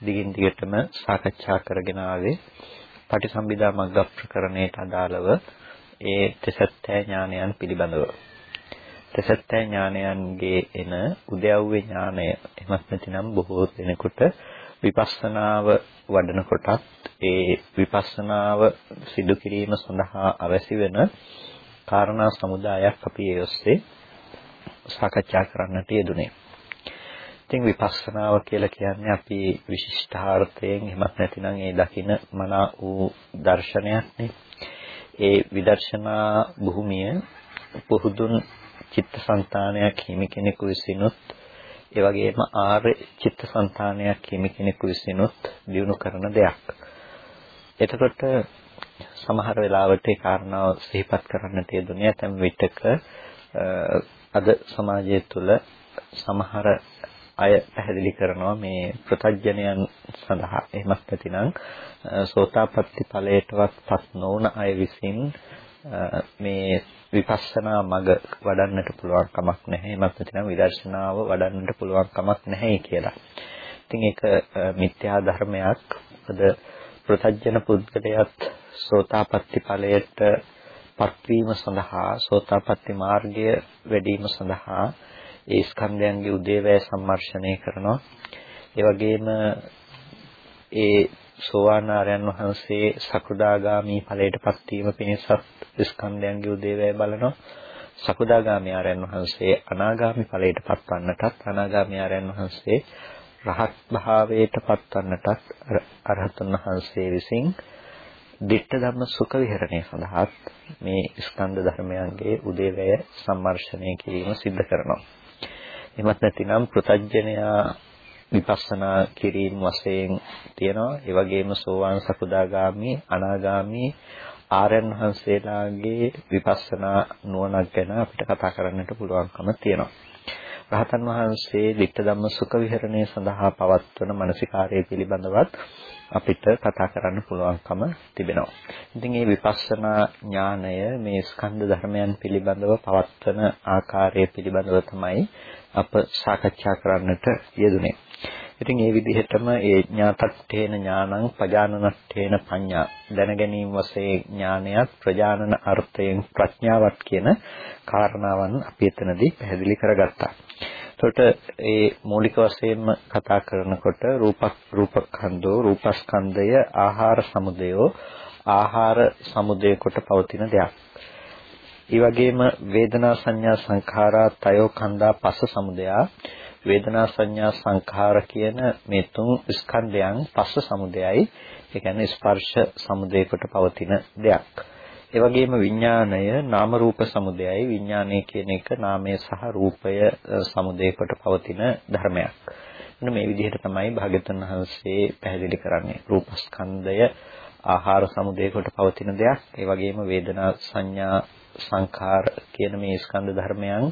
දිගින් දිගටම සාකච්ඡා කරගෙන ආවේ පටිසම්භිදා මග්ග ප්‍රකරණයට අදාළව ඒ තෙසත්ත්‍ය ඥානයන් පිළිබඳව තෙසත්ත්‍ය ඥානයන්ගේ එන උද්‍යව්‍ය ඥානය එමත් නැතිනම් බොහෝ දෙනෙකුට විපස්සනාව වඩන කොටත් ඒ විපස්සනාව සිදු කිරීම සඳහා අවශ්‍ය වෙන කාරණා සමුදායක් අපි ඒ ඔස්සේ සාකච්ඡා කරන්නට යෙදුනේ. ඉතින් විපස්සනාව කියලා කියන්නේ අපි විශිෂ්ටාර්ථයෙන් එහෙමත් නැතිනම් ඒ දකින මනා වූ දර්ශනයක්නේ. ඒ විදර්ශනා භූමිය පුහුදුන් චිත්තසංතානයක් හිමි කෙනෙකු විසිනුත් ඒ වගේම ආර්ය චිත්තසංතානයක් හිමි කෙනෙකු විසිනුත් දිනු කරන දෙයක්. එතකොට සමහර වෙලාවට ඒ කාරණාව සිහිපත් කරන්නට යෙදුනේ ඇතැම් විටක අද සමාජය තුළ සමහර අය පැහැදිලි කරනවා මේ ප්‍රතඥයන් සඳහා එහෙමත් නැතිනම් සෝතාපට්ටි ඵලයටවත් පත් නොවන අය විසින් මේ විපස්සනා මඟ වඩන්නට පුළුවන් කමක් නැහැ. එමත් නැතිනම් විදර්ශනාව වඩන්නට පුළුවන් කමක් නැහැ කියලා. ඉතින් ඒක මිත්‍යා ධර්මයක්. අද ප්‍රතඥ පුද්ගලයාත් සෝතාපට්ටි ඵලයට පත්වීම සඳහා සෝතාපට්ටි මාර්ගය වැඩිම සඳහා ඒ ස්කන්ධයන්ගේ උදේවැය සම්මර්ෂණය කරනවා. ඒ වගේම ඒ සෝවාන් ආරයන් වහන්සේ සකුදාගාමි ඵලයට පත්වීම පිණිසත් ස්කන්ධයන්ගේ උදේවැය බලනවා. සකුදාගාමි ආරයන් වහන්සේ අනාගාමි ඵලයට පත්වන්නටත් අනාගාමි ආරයන් වහන්සේ රහත් භාවයට පත්වන්නටත් අරහතුන් වහන්සේ විසින් ditta ධම්ම සුඛ විහරණය සඳහාත් මේ ස්කන්ධ ධර්මයන්ගේ උදේවැය සම්මර්ෂණය කිරීම සිද්ධ කරනවා. එමත් නැතිනම් පෘතජ්ජනයා විපස්සනා කිරීම වශයෙන් තියෙනවා. ඒ වගේම සෝවාන් සකුදාගාමි, අනාගාමි ආර්යයන් වහන්සේලාගේ විපස්සනා නුවණක් ගැන අපිට කතා කරන්නට පුළුවන්කම තියෙනවා. රහතන් වහන්සේ විත්ත ධම්ම සුඛ විහරණය සඳහා පවත්වන මානසිකාර්යය පිළිබඳවත් අපිට කතා කරන්න පුළුවන්කම තිබෙනවා. ඉතින් මේ විපස්සනා ඥානය මේ ස්කන්ධ ධර්මයන් පිළිබඳව පවත්වන ආකාරය පිළිබඳව තමයි අප සාකච්ඡා කරන්නට යෙදුනේ. ඉතින් ඒ විදිහටම ඒ ඥාතට්ඨේන ඥානං පජානනට්ඨේන පඤ්ඤා දැනගැනීම වශයෙන් ඥානයත් ප්‍රජානන අර්ථයෙන් ප්‍රඥාවත් කියන කාරණාවන් අපි එතනදී පැහැදිලි කරගත්තා. එතකොට ඒ මූලික වශයෙන්ම කතා කරනකොට රූප රූපඛන්தோ රූපස්කන්ධය ආහාර සමුදයෝ ආහාර සමුදය කොට පවතින දෙයක්. ඒ වගේම වේදනා සංඥා සංඛාරා තයෝ කන්දා පස්ස සමුදයා වේදනා සංඥා සංඛාර කියන මේ තුන් ස්කන්ධයන් පස්ස සමුදයයි ඒ කියන්නේ ස්පර්ශ සමුදය කොට පවතින දෙයක්. ඒ වගේම විඥාණය නාම රූප සමුදයයි විඥානය කියන එක නාමය සහ රූපය සමුදය කොට පවතින ධර්මයක්. මෙන්න මේ විදිහට තමයි භාග්‍යවතුන් වහන්සේ පැහැදිලි කරන්නේ. රූපස්කන්ධය ආහාර සමුදය කොට පවතින දෙයක්. ඒ වගේම වේදනා සංඥා සංඛාර කියන මේ ස්කන්ධ ධර්මයන්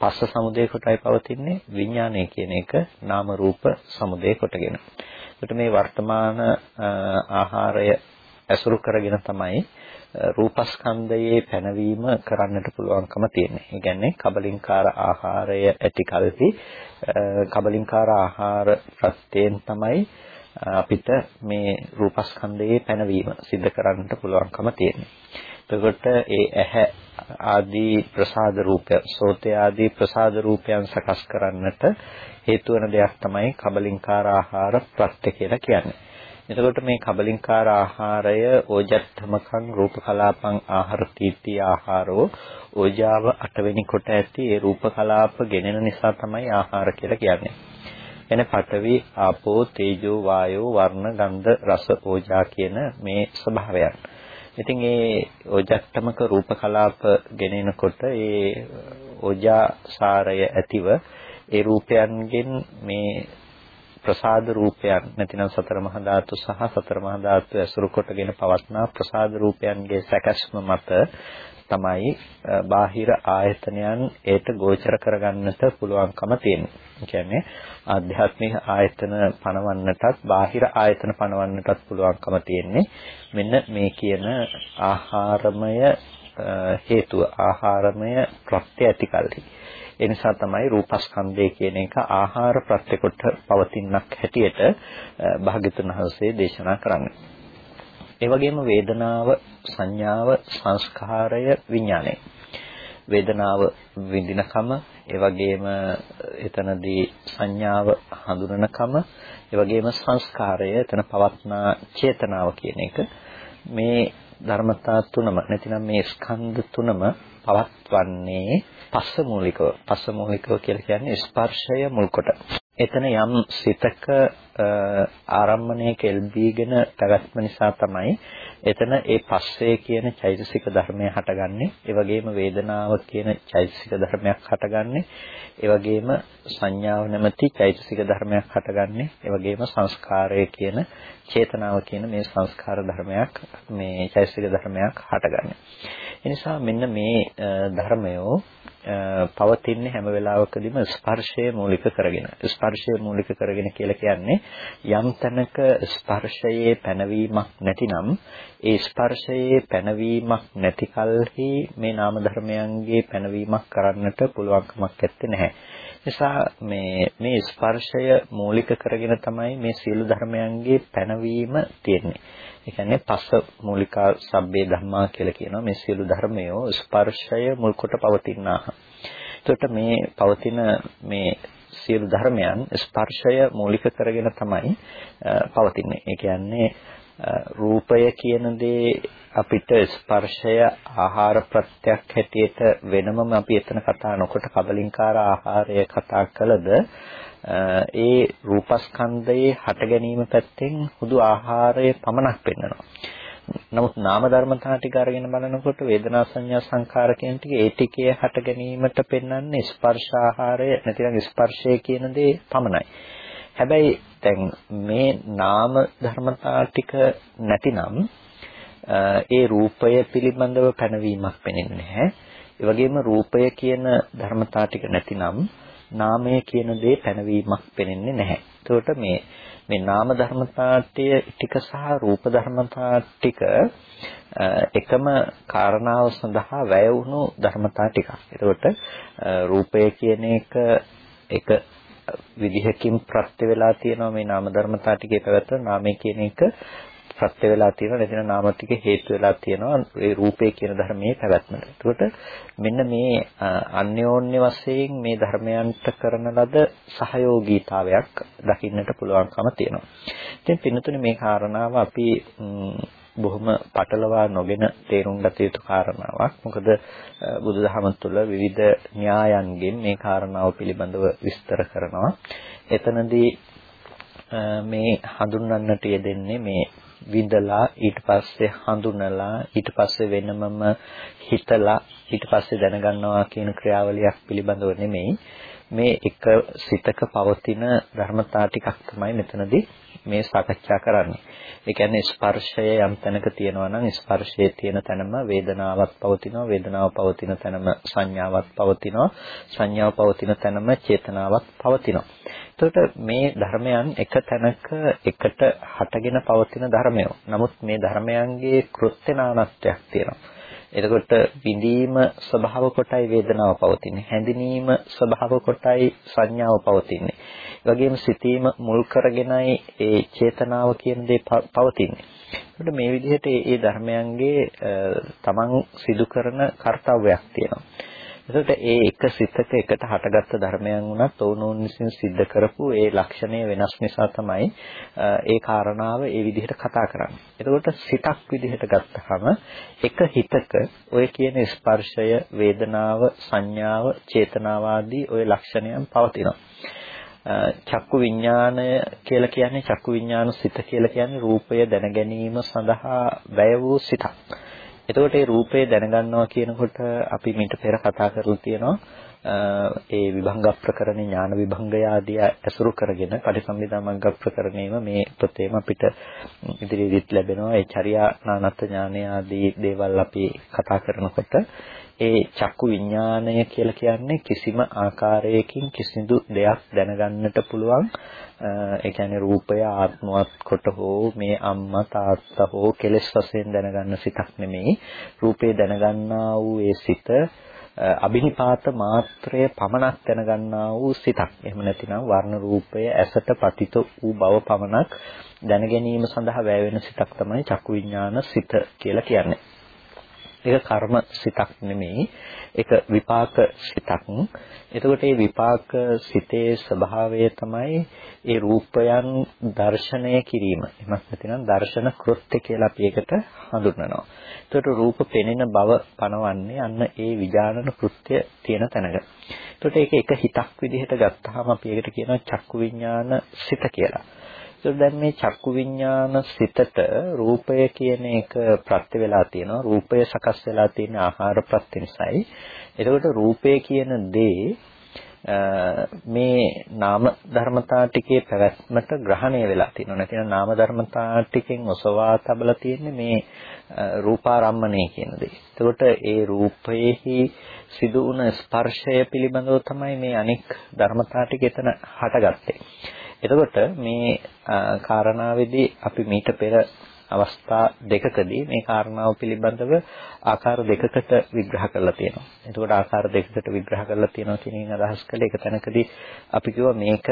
පස්ස සමුදය කොටයි පවතින්නේ විඥානය කියන එක නාම රූප සමුදය කොටගෙන. ඒකට මේ වර්තමාන ආහාරය ඇසුරු කරගෙන තමයි රූපස්කන්ධයේ පැනවීම කරන්නට පුළුවන්කම තියෙන්නේ. ඒ කියන්නේ කබලින්කාර ආහාරය ඇති කල්හි කබලින්කාර ආහාර ප්‍රත්‍යයෙන් තමයි අපිට මේ රූපස්කන්ධයේ පැනවීම සිද්ධ කරන්නට පුළුවන්කම තියෙන්නේ. එතකොට ඒ ඇහැ ආදී ප්‍රසාද රූපය, සෝතය ආදී ප්‍රසාද රූපයන් සකස් කරන්නට හේතු වන දෙයක් තමයි කබලින්කාර ආහාර ප්‍රත්‍ය කියලා කියන්නේ. එතකොට මේ කබලින්කාර ආහාරය ඕජත්තමකං රූපකලාපං ආහාර තීටි ආහාරෝ ඕජාව අටවෙනි කොට ඇති ඒ රූපකලාප ගෙනෙන නිසා තමයි ආහාර කියලා කියන්නේ. එන පඨවි ආපෝ තේජෝ වායෝ වර්ණ ගන්ධ රස ඕජා කියන මේ ස්වභාවයන්. ඉතින් ඒ ඕජත්තමක රූපකලාප ගෙනෙනකොට ඒ ඕජා සාරය ඇතිව ඒ රූපයන්ගෙන් මේ ප්‍රසාද රූපයන් නැතිනම් සතර මහා ධාතු සහ සතර මහා ධාතු ඇසුරු කොටගෙන පවත්නා ප්‍රසාද රූපයන්ගේ සැකස්ම මත තමයි බාහිර ආයතනයන් ඒට ගෝචර කරගන්නට පුළුවන්කම තියෙන්නේ. ඒ කියන්නේ ආධ්‍යාත්මික ආයතන පනවන්නටත් බාහිර ආයතන පනවන්නටත් පුළුවන්කම තියෙන්නේ. මෙන්න මේ කියන ආහාරමය හේතුව ආහාරමය ප්‍රත්‍ය ඇති කල්හි. ඒ නිසා තමයි රූපස්කන්ධය කියන එක ආහාර ප්‍රත්‍ය කොට පවතිනක් හැටියට භාග්‍යතුන් වහන්සේ දේශනා කරන්නේ. ඒ වගේම වේදනාව, සංඥාව, සංස්කාරය, විඥානය. වේදනාව විඳිනකම, ඒ වගේම එතනදී සංඥාව හඳුනනකම, ඒ වගේම සංස්කාරය එතන පවත්නා චේතනාව කියන එක මේ ධර්මතා තුනම නැතිනම් මේ ස්කන්ධ තුනම පවත්වන්නේ පස්ස මූලිකව. පස්ස මූලිකව කියලා කියන්නේ ස්පර්ශය මුල් කොට. එතන යම් සිතක ආරම්මණයක එල්බීගෙන පැවැත්ම නිසා තමයි එතන ඒ පස්සේ කියන චෛතසික ධර්මය හටගන්නේ. ඒ වගේම වේදනාව කියන චෛතසික ධර්මයක් හටගන්නේ. ඒ වගේම සංඥාව නැමැති චෛතසික ධර්මයක් හටගන්නේ. ඒ වගේම සංස්කාරය කියන චේතනාව කියන මේ සංස්කාර ධර්මයක් මේ චෛතසික ධර්මයක් හටගන්නේ. ඒ නිසා මෙන්න මේ ධර්මයෝ පවතින්නේ හැම වෙලාවකදීම ස්පර්ශය මූලික කරගෙන. ස්පර්ශය මූලික කරගෙන කියලා කියන්නේ යම් තැනක ස්පර්ශයේ පැනවීමක් නැතිනම් ඒ ස්පර්ශයේ පැනවීමක් නැති කලෙහි මේ නාම ධර්මයන්ගේ පැනවීමක් කරන්නට පුළුවන්කමක් නැත්තේ නැහැ. නිසා මේ මේ ස්පර්ශය මූලික කරගෙන තමයි මේ සියලු ධර්මයන්ගේ පැනවීම තියෙන්නේ. ඒ කියන්නේ පස්ස මූලිකා සබ්බේ ධම්මා කියලා කියනවා මේ සියලු ධර්මයෝ ස්පර්ශය මුල් කොට පවතිනාහ. එතකොට මේ පවතින මේ සියලු ධර්මයන් ස්පර්ශය මූලික කරගෙන තමයි පවතින්නේ. ඒ කියන්නේ රූපය කියන දේ අපිට ස්පර්ශය ආහාර ප්‍රත්‍යක් හැටියට වෙනමම අපි එතන කතා නොකොට කබලින්කාර ආහාරය කතා කළද ඒ රූපස්කන්ධයේ හට ගැනීම පැත්තෙන් හුදු ආහාරය පමණක් පෙන්වනවා. නමුත් නාම ධර්මතා ටික අරගෙන බලනකොට වේදනා සංඥා සංකාර කියන ටික ඒ ටිකේ හට ගැනීමට පෙන්වන්නේ ස්පර්ශ ආහාරය නැතිනම් ස්පර්ශය කියන දේ පමණයි. හැබැයි දැන් මේ නාම ධර්මතා ටික නැතිනම් ඒ රූපය පිළිබඳව පැනවීමක් පෙනෙන්නේ නැහැ. ඒ වගේම රූපය කියන ධර්මතා ටික නැතිනම් නාමය කියන දේ පැනවීමක් පෙනෙන්නේ නැහැ. එතකොට මේ මේ නාම ධර්මතාටය ටික සහ රූප ධර්මතා ටික එකම කාරණාව සඳහා වැය වුණු ධර්මතා ටිකක්. එතකොට රූපය කියන එක එක විදිහකින් ප්‍රත්‍ය වෙලා තියෙනවා මේ නාම ධර්මතා ටිකේ පැවැත්ම නාමය කියන එක ප්‍රත්‍ය වෙලා තියෙනවා නැතිනම් නාම ටික හේතු වෙලා තියෙනවා ඒ රූපේ කියන ධර්මයේ පැවැත්මට. එතකොට මෙන්න මේ අන්‍යෝන්‍ය වශයෙන් මේ ධර්මයන්ට කරන ලද සහයෝගීතාවයක් දකින්නට පුළුවන්කම තියෙනවා. ඉතින් පින්නතුනේ මේ කාරණාව අපි බොහොම පටලවා නොගෙන තේරුම් ගත යුතු කාරණාවක්. මොකද බුදුදහම තුළ විවිධ න්‍යායන්ගෙන් මේ කාරණාව පිළිබඳව විස්තර කරනවා. එතනදී මේ හඳුන්වන්නට යෙදෙන්නේ මේ විඳලා ඊට පස්සේ හඳුනලා ඊට පස්සේ වෙනමම හිතලා ඊට පස්සේ දැනගන්නවා කියන ක්‍රියාවලියක් පිළිබඳව නෙමෙයි මේ එක සිතක පවතින ධර්මතා ටිකක් තමයි මෙතනදී මේ සාකච්ඡා කරන්නේ. ඒ කියන්නේ ස්පර්ශය යම් තැනක තියෙනවා නම් ස්පර්ශයේ තියෙන තැනම වේදනාවක් පවතිනවා වේදනාව පවතින තැනම සංඥාවක් පවතිනවා සංඥාව පවතින තැනම චේතනාවක් පවතිනවා. එතකොට මේ ධර්මයන් එක තැනක එකට හටගෙන පවතින ධර්මයෝ. නමුත් මේ ධර්මයන්ගේ කෘත්‍ය නානත්වයක් තියෙනවා. එතකොට විඳීම ස්වභාව කොටයි වේදනාව පවතින්නේ. හැඳිනීම ස්වභාව කොටයි සංඥාව පවතින්නේ. ඒ වගේම සිතීම මුල් කරගෙනයි ඒ චේතනාව කියන දේ පවතින්නේ. එතකොට මේ විදිහට මේ ධර්මයන්ගේ තමන් සිදු කරන කාර්යයක් තියෙනවා. එතකොට ඒ එක සිතක එකට හටගත්ත ධර්මයන් වුණත් ඔවුනෝන් විසින් සිද්ධ කරපු ඒ ලක්ෂණය වෙනස් නිසා තමයි ඒ කාරණාව ඒ විදිහට කතා කරන්නේ. එතකොට සිතක් විදිහට ගත්තහම එක හිතක ඔය කියන ස්පර්ශය, වේදනාව, සංඥාව, චේතනාව ආදී ඔය ලක්ෂණයන් පවතිනවා. චක්කු විඥානය කියලා කියන්නේ චක්කු විඥාන සිත කියලා කියන්නේ රූපය දැන ගැනීම සඳහා වැය වූ සිතක්. එතකොට මේ රූපය දැනගන්නවා කියනකොට අපි මීට පෙර කතා කරලා තියෙනවා ඒ විභංග ප්‍රකරණ ඥාන විභංගය ආදී ඇසුරු කරගෙන පටිසම්භිදා මග්ග ප්‍රකරණයම මේ පොතේම අපිට ඉදිරියේදීත් ලැබෙනවා. ඒ චර්යා නානත් ඥානය ආදී දේවල් අපි කතා කරනකොට ඒ චක්කු විඥානය කියලා කියන්නේ කිසිම ආකාරයකින් කිසිදු දෙයක් දැනගන්නට පුළුවන් ඒ කියන්නේ රූපය ආත්මවත් කොට හෝ මේ අම්මා තාත්තා හෝ කෙලෙස් වශයෙන් දැනගන්න සිතක් නෙමෙයි රූපේ දැනගන්නා වූ ඒ සිත අබිනිපාත මාත්‍රය පමණක් දැනගන්නා වූ සිතක්. එහෙම නැතිනම් වර්ණ රූපය ඇසට පතිත වූ බව පමණක් දැන ගැනීම සඳහා වැය වෙන සිතක් තමයි චක්කු විඥාන සිත කියලා කියන්නේ. ඒක කර්ම සිතක් නෙමෙයි. ඒක විපාක සිතක්. එතකොට මේ විපාක සිතේ ස්වභාවය තමයි ඒ රූපයන් දර්ශනය කිරීම. එමත් නැතිනම් දර්ශන කෘත්‍ය කියලා අපි ඒකට හඳුන්වනවා. එතකොට රූප පෙනෙන බව පනවන්නේ අන්න ඒ විඥානන කෘත්‍ය තියෙන තැනක. එතකොට ඒක එක හිතක් විදිහට ගත්තාම අපි ඒකට කියනවා චක්කු විඥාන සිත කියලා. ඒතර දැන් මේ චක්කු විඥාන සිතට රූපය කියන එක ප්‍රත්‍ය වෙලා තියෙනවා. රූපය සකස් වෙලා තියෙන ආහාර ප්‍රත්‍ය නිසායි. එතකොට රූපය කියන දේ මේ නාම ධර්මතා ටිකේ පැවැත්මට ග්‍රහණය වෙලා තියෙනවා. නැතිනම් නාම ධර්මතා ටිකෙන් ඔසවා තබලා තියෙන්නේ මේ රූපාරම්මණය කියන දේ. එතකොට ඒ රූපයේහි සිදු වුණ ස්පර්ශය පිළිබඳව තමයි මේ අනෙක් ධර්මතා ටික එතන හටගත්තේ. එතකොට මේ කාරණාවේදී අපි මීට පෙර අවස්ථා දෙකකදී මේ කාරණාව පිළිබඳව ආකාර දෙකකට විග්‍රහ කරලා තියෙනවා. එතකොට ආකාර දෙකකට විග්‍රහ කරලා තියෙනවා කියන එක අදහස් කළේ එක තැනකදී අපි කිව්වා මේක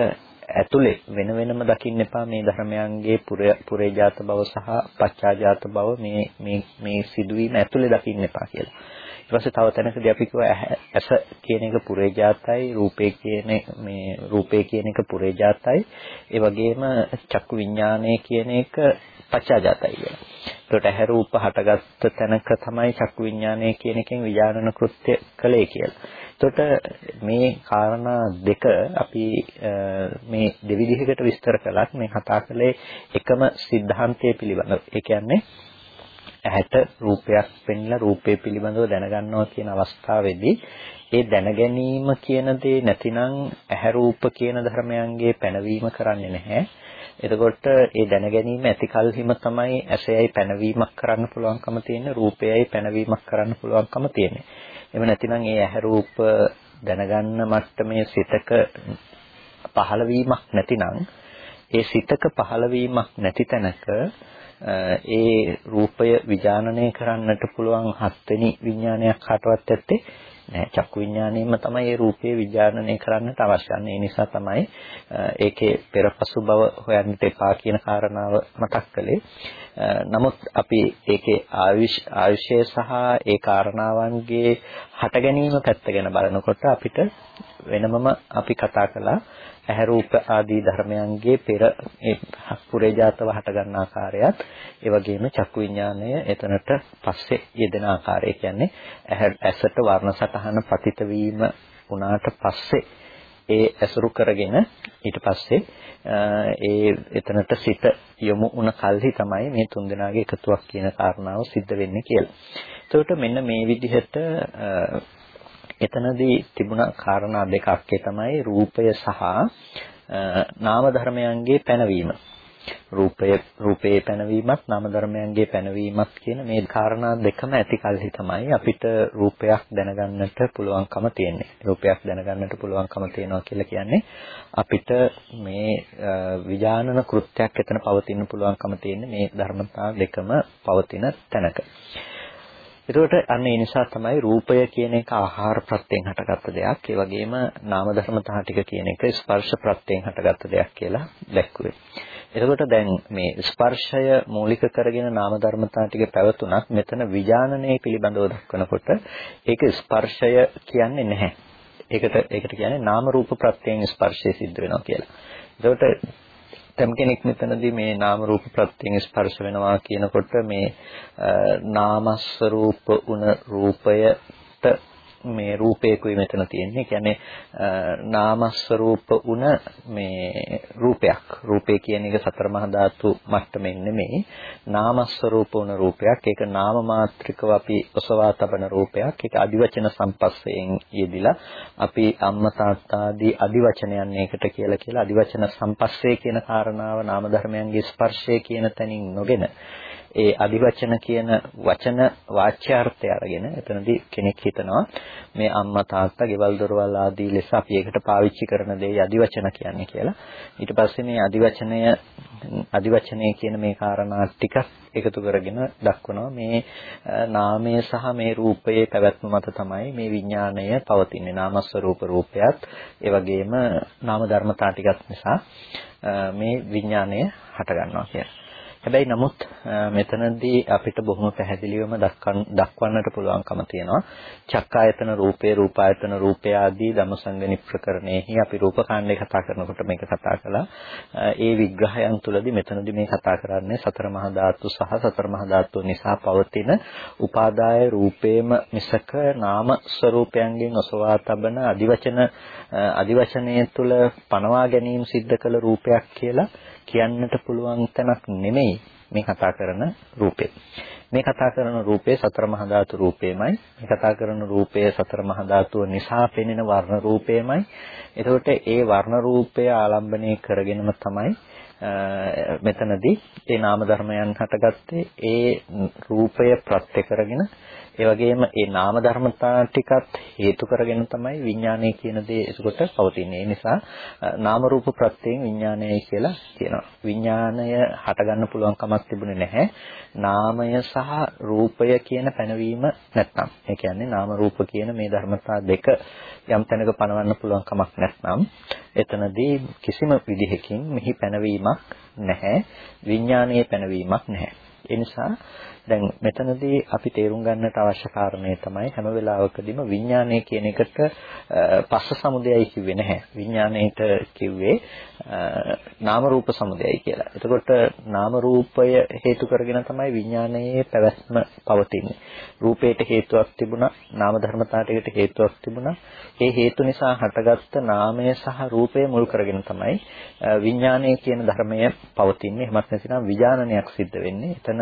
ඇතුලේ වෙන වෙනම දකින්න එපා මේ ධර්මයන්ගේ පුරේජාත බව සහ පච්චාජාත බව මේ මේ මේ සිදුවීම ඇතුලේ දකින්න එපා කියලා. ඊට පස්සේ තව තැනකදී අපි කිව්වා ඇස කියන එක පුරේජාතයි රූපේ කියන මේ රූපේ කියන එක පුරේජාතයි ඒ වගේම චක්කු විඥානය කියන එක පච්චාජාතයි කියලා. ඒකට ඇහැ රූප හටගත්ත තැනක තමයි චක්කු විඥානය කියන එකෙන් විඥානන කෘත්‍ය කළේ කියලා. එතකොට මේ කාරණා දෙක අපි මේ දෙවිධයකට විස්තර කළත් මේ කතා කළේ එකම સિદ્ધාන්තය පිළිබඳව. ඒ කියන්නේ ඇහැට රූපයක් පෙන්ලා රූපේ පිළිබඳව දැනගන්නවා කියන අවස්ථාවේදී ඒ දැනගැනීම කියන දේ නැතිනම් ඇහැ රූප කියන ධර්මයන්ගේ පැනවීම කරන්නේ නැහැ. එතකොට ඒ දැනගැනීම ඇති කලහිම තමයි ඇසයයි පැනවීමක් කරන්න පුළුවන්කම තියෙන්නේ රූපයයි පැනවීමක් කරන්න පුළුවන්කම තියෙන්නේ. එහෙම නැතිනම් ඒ ඇහැ රූප දැනගන්න මට්ටමේ සිතක පහළවීමක් නැතිනම් ඒ සිතක පහළවීමක් නැති තැනක ඒ රූපය විඥානනය කරන්නට පුළුවන් හත්වෙනි විඥානයක් කාටවත් ඇත්තේ නෑ චක්කු විඥාණයෙන්ම තමයි ඒ රූපේ විඥානනය කරන්නට අවශ්‍ය. ඒ නිසා තමයි ඒකේ පෙරපසු බව හොයන්නට එපා කියන කාරණාව මතක් කළේ. නමුත් අපි ඒකේ ආයුෂ ආයුෂය සහ ඒ කාරණාවන්ගේ හට ගැනීම පැත්ත ගැන බලනකොට අපිට වෙනමම අපි කතා කළා ඇහැ රූප ආදී ධර්මයන්ගේ පෙර පුරේජාතව හටගන්න ආකාරයත් ඒ වගේම චක්කු විඥානය එතනට පස්සේ යෙදෙන ආකාරය කියන්නේ ඇසට වර්ණ සටහන පතිත වීම වුණාට පස්සේ ඒ ඇසුරු කරගෙන ඊට පස්සේ ඒ එතනට සිත යොමු වුණ කල්හි තමයි මේ තුන්දෙනාගේ එකතුවක් කියන කාරණාව සිද්ධ වෙන්නේ කියලා. එතකොට මෙන්න මේ විදිහට එතනදී තිබුණ කාරණා දෙකක් ඒ තමයි රූපය සහ නාම ධර්මයන්ගේ පැනවීම. රූපය රූපේ පැනවීමත් නාම ධර්මයන්ගේ පැනවීමත් කියන මේ කාරණා දෙකම ඇති කලෙහි තමයි අපිට රූපයක් දැනගන්නට පුළුවන්කම තියෙන්නේ. රූපයක් දැනගන්නට පුළුවන්කම තියෙනවා කියලා කියන්නේ අපිට මේ විඥානන කෘත්‍යයක් එතන පවතින්න පුළුවන්කම තියෙන්නේ මේ ධර්මතා දෙකම පවතින තැනක. එතකොට අන්න ඒ නිසා තමයි රූපය කියන එක ආහාර ප්‍රත්‍යයෙන් හටගත්ත දෙයක්. ඒ වගේම නාම ධර්මතා ටික කියන එක ස්පර්ශ ප්‍රත්‍යයෙන් හටගත්ත දෙයක් කියලා දැක්කුවේ. එතකොට දැන් මේ ස්පර්ශය මූලික කරගෙන නාම ධර්මතා ටික පැවතුනක් මෙතන විඥානනයේ පිළිබඳව දක්වනකොට ඒක ස්පර්ශය කියන්නේ නැහැ. ඒකට ඒකට කියන්නේ නාම රූප ප්‍රත්‍යයෙන් ස්පර්ශය සිද්ධ වෙනවා කියලා. එතකොට තම් කෙනෙක් මෙතනදී මේ නාම රූප ප්‍රත්‍යයෙන් ස්පර්ශ වෙනවා කියනකොට මේ නාමස්වરૂප උන රූපයට මේ රූපේකුයි මෙතන තියෙන්නේ. කියන්නේ නාමස්වරූප උන මේ රූපයක්. රූපේ කියන එක සතර මහා ධාතු මට්ටමින් නෙමෙයි. නාමස්වරූප උන රූපයක්. ඒක නාම මාත්‍රිකව අපි ඔසවා තබන රූපයක්. ඒක අදිවචන සම්පස්සයෙන් යෙදිලා අපි අම්මා තාත්තා ආදී අදිවචනයන් ඒකට කියලා කියලා අදිවචන සම්පස්සේ කියන කාරණාව නාම ධර්මයන්ගේ ස්පර්ශය කියන තැනින් නොගෙන ඒ අදිවචන කියන වචන වාච්‍යාර්ථය අරගෙන එතනදී කෙනෙක් හිතනවා මේ අම්මා තාත්තා ගෙවල් දොරවල් ආදී ලෙස අපි ඒකට පාවිච්චි කරන දේ අදිවචන කියන්නේ කියලා. ඊට පස්සේ මේ අදිවචනය අදිවචනය කියන මේ කාරණා ටික එකතු කරගෙන දක්වනවා මේ නාමය සහ මේ රූපයේ පැවැත්ම මත තමයි මේ විඥාණය පවතින්නේ. නාමස්වරූප රූපයත් ඒ වගේම නාම ධර්මතා ටිකක් නිසා මේ විඥාණය හට ගන්නවා කියන්නේ. හැබැයි නමුත් මෙතනදී අපිට බොහොම පැහැදිලිවම දක්වන්නට පුළුවන්කම තියෙනවා. චක්කායතන රූපේ රූපායතන රූපය ආදී ධම්මසංගනි ප්‍රකරණයෙහි අපි රූපකාණ්ඩේ කතා කරනකොට මේක කතා කළා. ඒ විග්‍රහයන් තුළදී මෙතනදී මේ කතා කරන්නේ සතර මහා ධාතු සහ සතර මහා ධාතු නිසා පවතින උපාදාය රූපේම මිසක නාම ස්වરૂපයන්ගෙන් ඔසවා තබන අදිවචන අදිවචනයේ තුල පනවා ගැනීම සිද්ධ කළ රූපයක් කියලා කියන්නට පුළුවන් තැනක් නෙමෙයි මේ කතා කරන රූපේ. මේ කතා කරන රූපේ සතර මහා ධාතු රූපේමයි. මේ කතා කරන රූපය සතර මහා ධාතුව නිසා පෙනෙන වර්ණ රූපේමයි. එතකොට ඒ වර්ණ රූපය ආලම්බණය කරගෙනම තමයි මෙතනදී ඒ නාම ධර්මයන් හටගත්තේ ඒ රූපය ප්‍රත්‍ය කරගෙන ඒ වගේම ඒ නාම ධර්මතා ටිකත් හේතු කරගෙන තමයි විඥානය කියන දේ එතකොට පවතින්නේ. ඒ නිසා නාම රූප ප්‍රත්‍යයෙන් විඥානයයි කියලා කියනවා. විඥානය හටගන්න පුළුවන් කමක් තිබුණේ නැහැ. නාමය සහ රූපය කියන පැනවීම නැත්නම්. ඒ කියන්නේ නාම රූප කියන මේ ධර්මතා දෙක යම් තැනක පනවන්න පුළුවන් කමක් නැත්නම් එතනදී කිසිම විදිහකින් මෙහි පැනවීමක් නැහැ. විඥානයේ පැනවීමක් නැහැ. ඒ නිසා දැන් මෙතනදී අපි තේරුම් ගන්නට අවශ්‍ය කාරණේ තමයි හැම වෙලාවකදීම විඥානය කියන එකට පස්ස සමුදයයි කිව්වේ නැහැ. විඥාණයට කිව්වේ නාම රූප සමුදයයි කියලා. එතකොට නාම රූපය හේතු කරගෙන තමයි විඥානයේ පැවැත්ම පවතින්නේ. රූපයට හේතුවක් තිබුණා, නාම ධර්මතාවයකට හේතුවක් තිබුණා. ඒ හේතු නිසා හටගත්ත නාමය සහ රූපය මුල් කරගෙන තමයි විඥානය කියන ධර්මය පවතින්නේ. එහෙමත් නැතිනම් විඥානනයක් සිද්ධ වෙන්නේ. එතන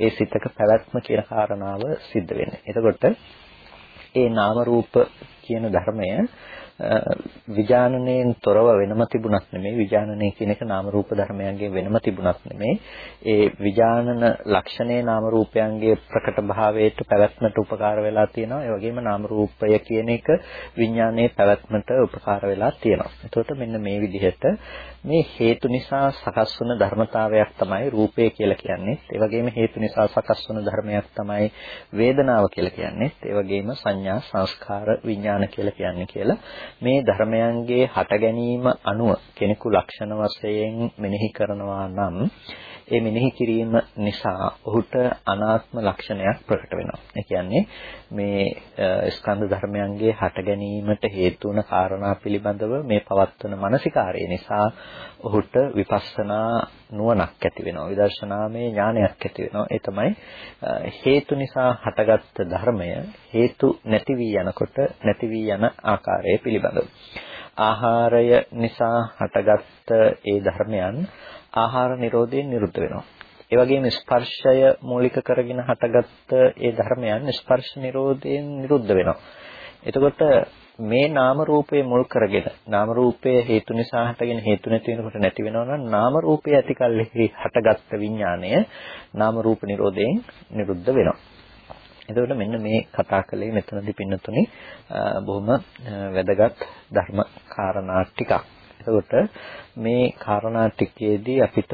ඒ සිතක පැවැත්ම කියන කාරණාව සිද්ධ වෙන්නේ. එතකොට ඒ නාම රූප කියන ධර්මය විඥානණයෙන් තොරව වෙනම තිබුණත් නෙමෙයි විඥානණය කියන එක නාම රූප ධර්මයන්ගේ වෙනම තිබුණත් නෙමෙයි. ඒ විඥානන ලක්ෂණේ නාම රූපයන්ගේ ප්‍රකට භාවයට පැවැත්මට උපකාර වෙලා තියෙනවා. ඒ වගේම නාම රූපය කියන එක විඥානයේ පැවැත්මට උපකාර වෙලා තියෙනවා. එතකොට මෙන්න මේ විදිහට මේ හේතු නිසා සකස් වන ධර්මතාවයක් තමයි රූපය කියලා කියන්නේ. ඒ වගේම හේතු නිසා සකස් වන ධර්මයක් තමයි වේදනාව කියලා කියන්නේ. ඒ වගේම සංඥා සංස්කාර විඥාන කියලා කියන්නේ කියලා. මේ ධර්මයන්ගේ හට ගැනීම අනුව කෙනෙකු ලක්ෂණ වශයෙන් මෙනෙහි කරනවා නම් ඒ මෙනෙහි කිරීම නිසා ඔහුට අනාත්ම ලක්ෂණයක් ප්‍රකට වෙනවා. ඒ කියන්නේ මේ ස්කන්ධ ධර්මයන්ගේ හට ගැනීමට හේතු වන කාරණා පිළිබඳව මේ පවත්වන මානසිකාරය නිසා ඔහුට විපස්සනා නුවණක් ඇති වෙනවා. විදර්ශනාමය ඥානයක් ඇති වෙනවා. ඒ තමයි හේතු නිසා හටගත් ධර්මය හේතු නැති වී යනකොට නැති වී යන ආකාරය පිළිබඳව. ආහාරය නිසා හටගත් ඒ ධර්මයන් ආහාර නිරෝධයෙන් නිරුද්ධ වෙනවා. ඒ වගේම ස්පර්ශය මූලික කරගෙන හටගත්ත ඒ ධර්මයන් ස්පර්ශ නිරෝධයෙන් නිරුද්ධ වෙනවා. එතකොට මේ නාම රූපයේ මුල් කරගෙන නාම රූපයේ හේතු නිසා හටගෙන හේතු නැති වෙනකොට නැති වෙනවා නම් නාම රූපය ඇති කල්හි හටගත්ත විඥාණය නාම රූප නිරෝධයෙන් නිරුද්ධ වෙනවා. එතකොට මෙන්න මේ කතා කළේ මෙතනදී පින්නතුනි බොහොම වැදගත් ධර්ම කාරණා ටිකක්. එතකොට මේ කාරණා ටිකේදී අපිට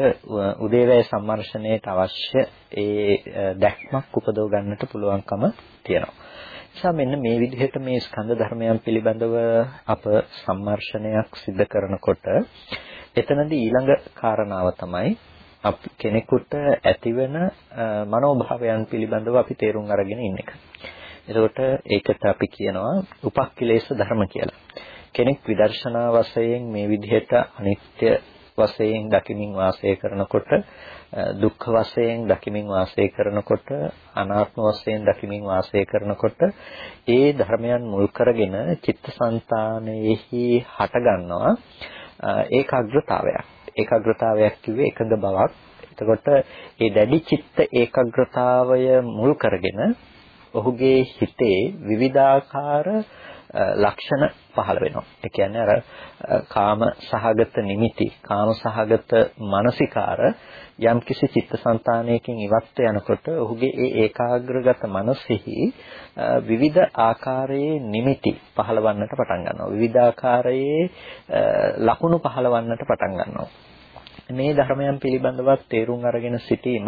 උදේවැය සම්මර්ෂණයට අවශ්‍ය ඒ දැක්මක් උපදව ගන්නට පුළුවන්කම තියෙනවා. නිසා මෙන්න මේ විදිහට මේ ස්කන්ධ ධර්මයන් පිළිබඳව අප සම්මර්ෂණයක් සිදු කරනකොට එතනදී ඊළඟ කාරණාව තමයි අපි කෙනෙකුට ඇතිවන මනෝභාවයන් පිළිබඳව අපි තේරුම් අරගෙන ඉන්න එක. එතකොට ඒකට අපි කියනවා උපක්ඛිලේශ ධර්ම කියලා. කෙනෙක් විදර්ශනා වශයෙන් මේ විදිහට අනිත්‍ය වශයෙන් දකිමින් වාසය කරනකොට දුක්ඛ වශයෙන් දකිමින් වාසය කරනකොට අනාත්ම වශයෙන් දකිමින් වාසය කරනකොට ඒ ධර්මයන් මුල් කරගෙන චිත්තසංතානයේහි හටගන්නවා ඒකාග්‍රතාවයක්. ඒකාග්‍රතාවයක් කිව්වේ එකඟ බවක්. එතකොට ඒ දැඩි චිත්ත ඒකාග්‍රතාවය මුල් කරගෙන ඔහුගේ හිතේ විවිධාකාර ලක්ෂණ පහළ වෙනවා. ඒ කියන්නේ අර කාම සහගත නිමිති, කාම සහගත මානසිකාර යම්කිසි චිත්තසංතානයකින් ඉවත් යනකොට ඔහුගේ ඒ ඒකාග්‍රගත මනසෙහි විවිධ ආකාරයේ නිමිති පහළවන්නට පටන් ගන්නවා. විවිධ ආකාරයේ ලකුණු පහළවන්නට පටන් ගන්නවා. මේ ධර්මයන් පිළිබඳව තේරුම් අරගෙන සිටීම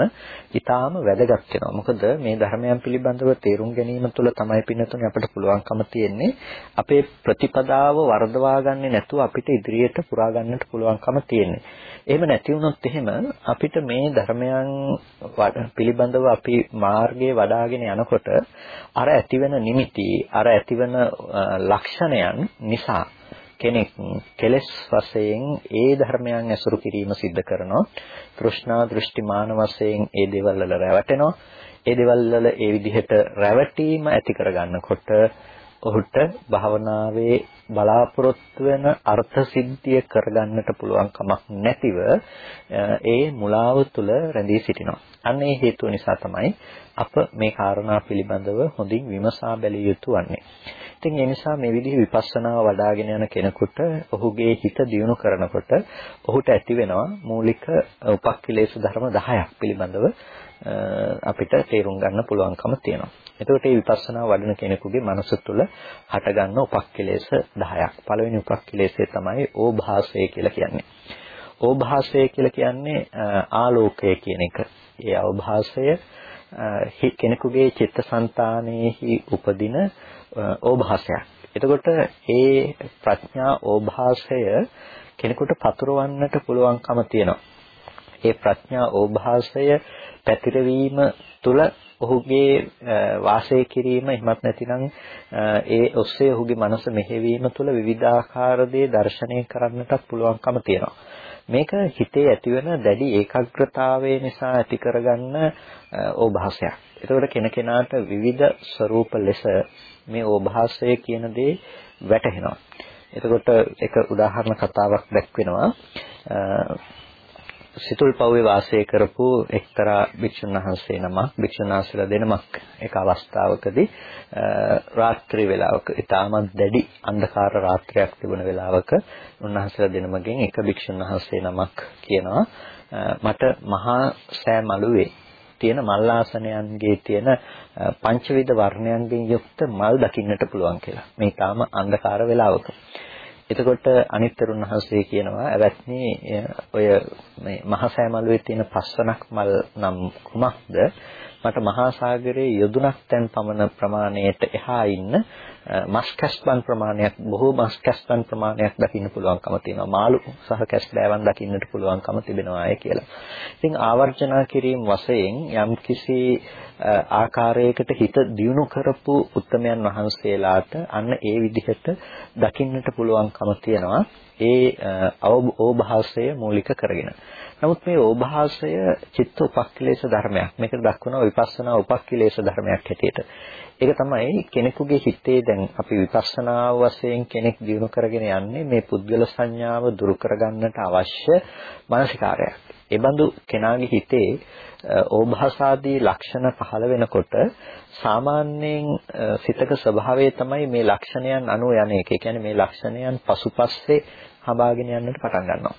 ඊටාම වැදගත් වෙනවා. මොකද මේ ධර්මයන් පිළිබඳව තේරුම් ගැනීම තුළ තමයි පින්නතුනේ අපිට පුළුවන්කම තියෙන්නේ අපේ ප්‍රතිපදාව වර්ධවා ගන්නේ නැතුව අපිට ඉදිරියට පුරා ගන්නට පුළුවන්කම තියෙන්නේ. එහෙම නැති වුණොත් එහෙම අපිට මේ ධර්මයන් පිළිබඳව අපි මාර්ගයේ වඩාගෙන යනකොට අර ඇතිවෙන නිමිති අර ඇතිවෙන ලක්ෂණයන් නිසා කෙනෙක් කෙලෙස් වශයෙන් ඒ ධර්මයන් ඇසුරු කිරීම සිද්ධ කරනවා. තෘෂ්ණා දෘෂ්ටිමාන වශයෙන් ඒ දේවල් වල රැවටෙනවා. ඒ දේවල් වල ඒ විදිහට රැවටීම ඇති කරගන්නකොට ඔහුට භාවනාවේ බලාපොරොත්තු වෙන අර්ථ සිද්ධිය කරගන්නට පුළුවන් කමක් නැතිව ඒ මුලාව තුළ රැඳී සිටිනවා. අන්න ඒ හේතුව නිසා තමයි අප මේ කාරණා පිළිබඳව හොඳින් විමසා බැලිය යුතු වන්නේ. ඉතින් ඒ නිසා මේ විදිහ විපස්සනාව වඩ아가ගෙන යන කෙනෙකුට ඔහුගේ හිත දියුණු කරනකොට ඔහුට ඇති වෙනවා මූලික උපක්ඛිලේශ ධර්ම 10ක් පිළිබඳව අපිට තේරුම් ගන්න පුළුවන්කම තියෙනවා. එතකොට මේ විපස්සනා වඩන කෙනෙකුගේ මනස තුළ හටගන්න උපක්ඛිලේශ 10ක්. පළවෙනි උපක්ඛිලේශය තමයි ඕභාසය කියලා කියන්නේ. ඕභාසය කියලා කියන්නේ ආලෝකය කියන එක. ඒ අවභාසය කෙනෙකුගේ චිත්තසංතානයේහි උපදින ඕභාසයක්. එතකොට ඒ ප්‍රඥා ඕභාසය කෙනෙකුට පතුරවන්නට පුළුවන්කම තියෙනවා. ඒ ප්‍රඥා ඕභාසය පැතිරවීම තුළ ඔහුගේ වාසය කිරීම එහෙමත් නැතිනම් ඒ ඔස්සේ ඔහුගේ මනස මෙහෙවීම තුළ විවිධාකාර දේ දැర్శණය කරන්නටත් පුළුවන්කම තියෙනවා. මේක හිතේ ඇතිවන දැඩි ඒකාග්‍රතාවය නිසා ඇති කරගන්න ඕභාසයක්. ඒතකොට කෙනකෙනාට විවිධ ස්වરૂප ලෙස මේ ඕභාසය කියන දේ වැටහෙනවා. එතකොට එක උදාහරණ කතාවක් දැක්වෙනවා. සිතුල්පව්වේ වාසය කරපු එක්තරා භික්ෂුන් වහන්සේ නමක් භික්ෂුන් වහන්සේලා දෙනමක් එක අවස්ථාවකදී රාත්‍රී වේලාවක ඊටමත් දැඩි අන්ධකාර රාත්‍රියක් තිබුණ වේලාවක උන්වහන්සේලා දෙනමගෙන් එක භික්ෂුන් වහන්සේ නමක් කියනවා මට මහා සෑ මළුවේ තියෙන මල් ආසනයන්ගේ තියෙන පංචවිධ වර්ණයන්ගෙන් යුක්ත මල් දකින්නට පුළුවන් කියලා. මේ තාම අන්ධකාර වෙලාවක. එතකොට අනිත්තරුන් වහන්සේ කියනවා ඇවැත්නි ඔය මේ මහසෑ මළුවේ තියෙන පස්වනක් මල් නම් කුමක්ද? මට මහා සාගරයේ යොදුනක් තැන් පමණ ප්‍රමාණයට එහා ඉන්න මස් කැස්බන් ප්‍රමාණයක් බොහෝ මස් කැස්බන් ප්‍රමාණයක් දකින්න පුළුවන්කම තියෙනවා මාළු සහ කැස්බෑවන් දකින්නට පුළුවන්කම තිබෙනවාය කියලා. ඉතින් ආවර්ජනා කිරීම වශයෙන් යම්කිසි ආකාරයකට හිත දියුණු කරපු උත්තමයන් වහන්සේලාට අන්න ඒ විදිහට දකින්නට පුළුවන්කම තියෙනවා. ඒ ඕභාසය මූලික කරගෙන. නමුත් මේ ඕභාසය චිත්ත උපක්ඛිලේශ ධර්මයක්. මේකට දක්වනවා විපස්සනා උපක්ඛිලේශ ධර්මයක් හැටියට. ඒක තමයි කෙනෙකුගේ හිතේ දැන් අපි විපස්සනා වශයෙන් කෙනෙක් දිනු කරගෙන යන්නේ මේ පුද්ගල සංඥාව දුරු කරගන්නට අවශ්‍ය මානසිකාරයක්. ඒ බඳු කෙනාගේ හිතේ ඕභාසාදී ලක්ෂණ පහළ වෙනකොට සාමාන්‍යයෙන් සිතක ස්වභාවය තමයි මේ ලක්ෂණයන් අනුව යන එක. ඒ කියන්නේ මේ ලක්ෂණයන් පසුපස්සේ හඹාගෙන යන්නට පටන් ගන්නවා.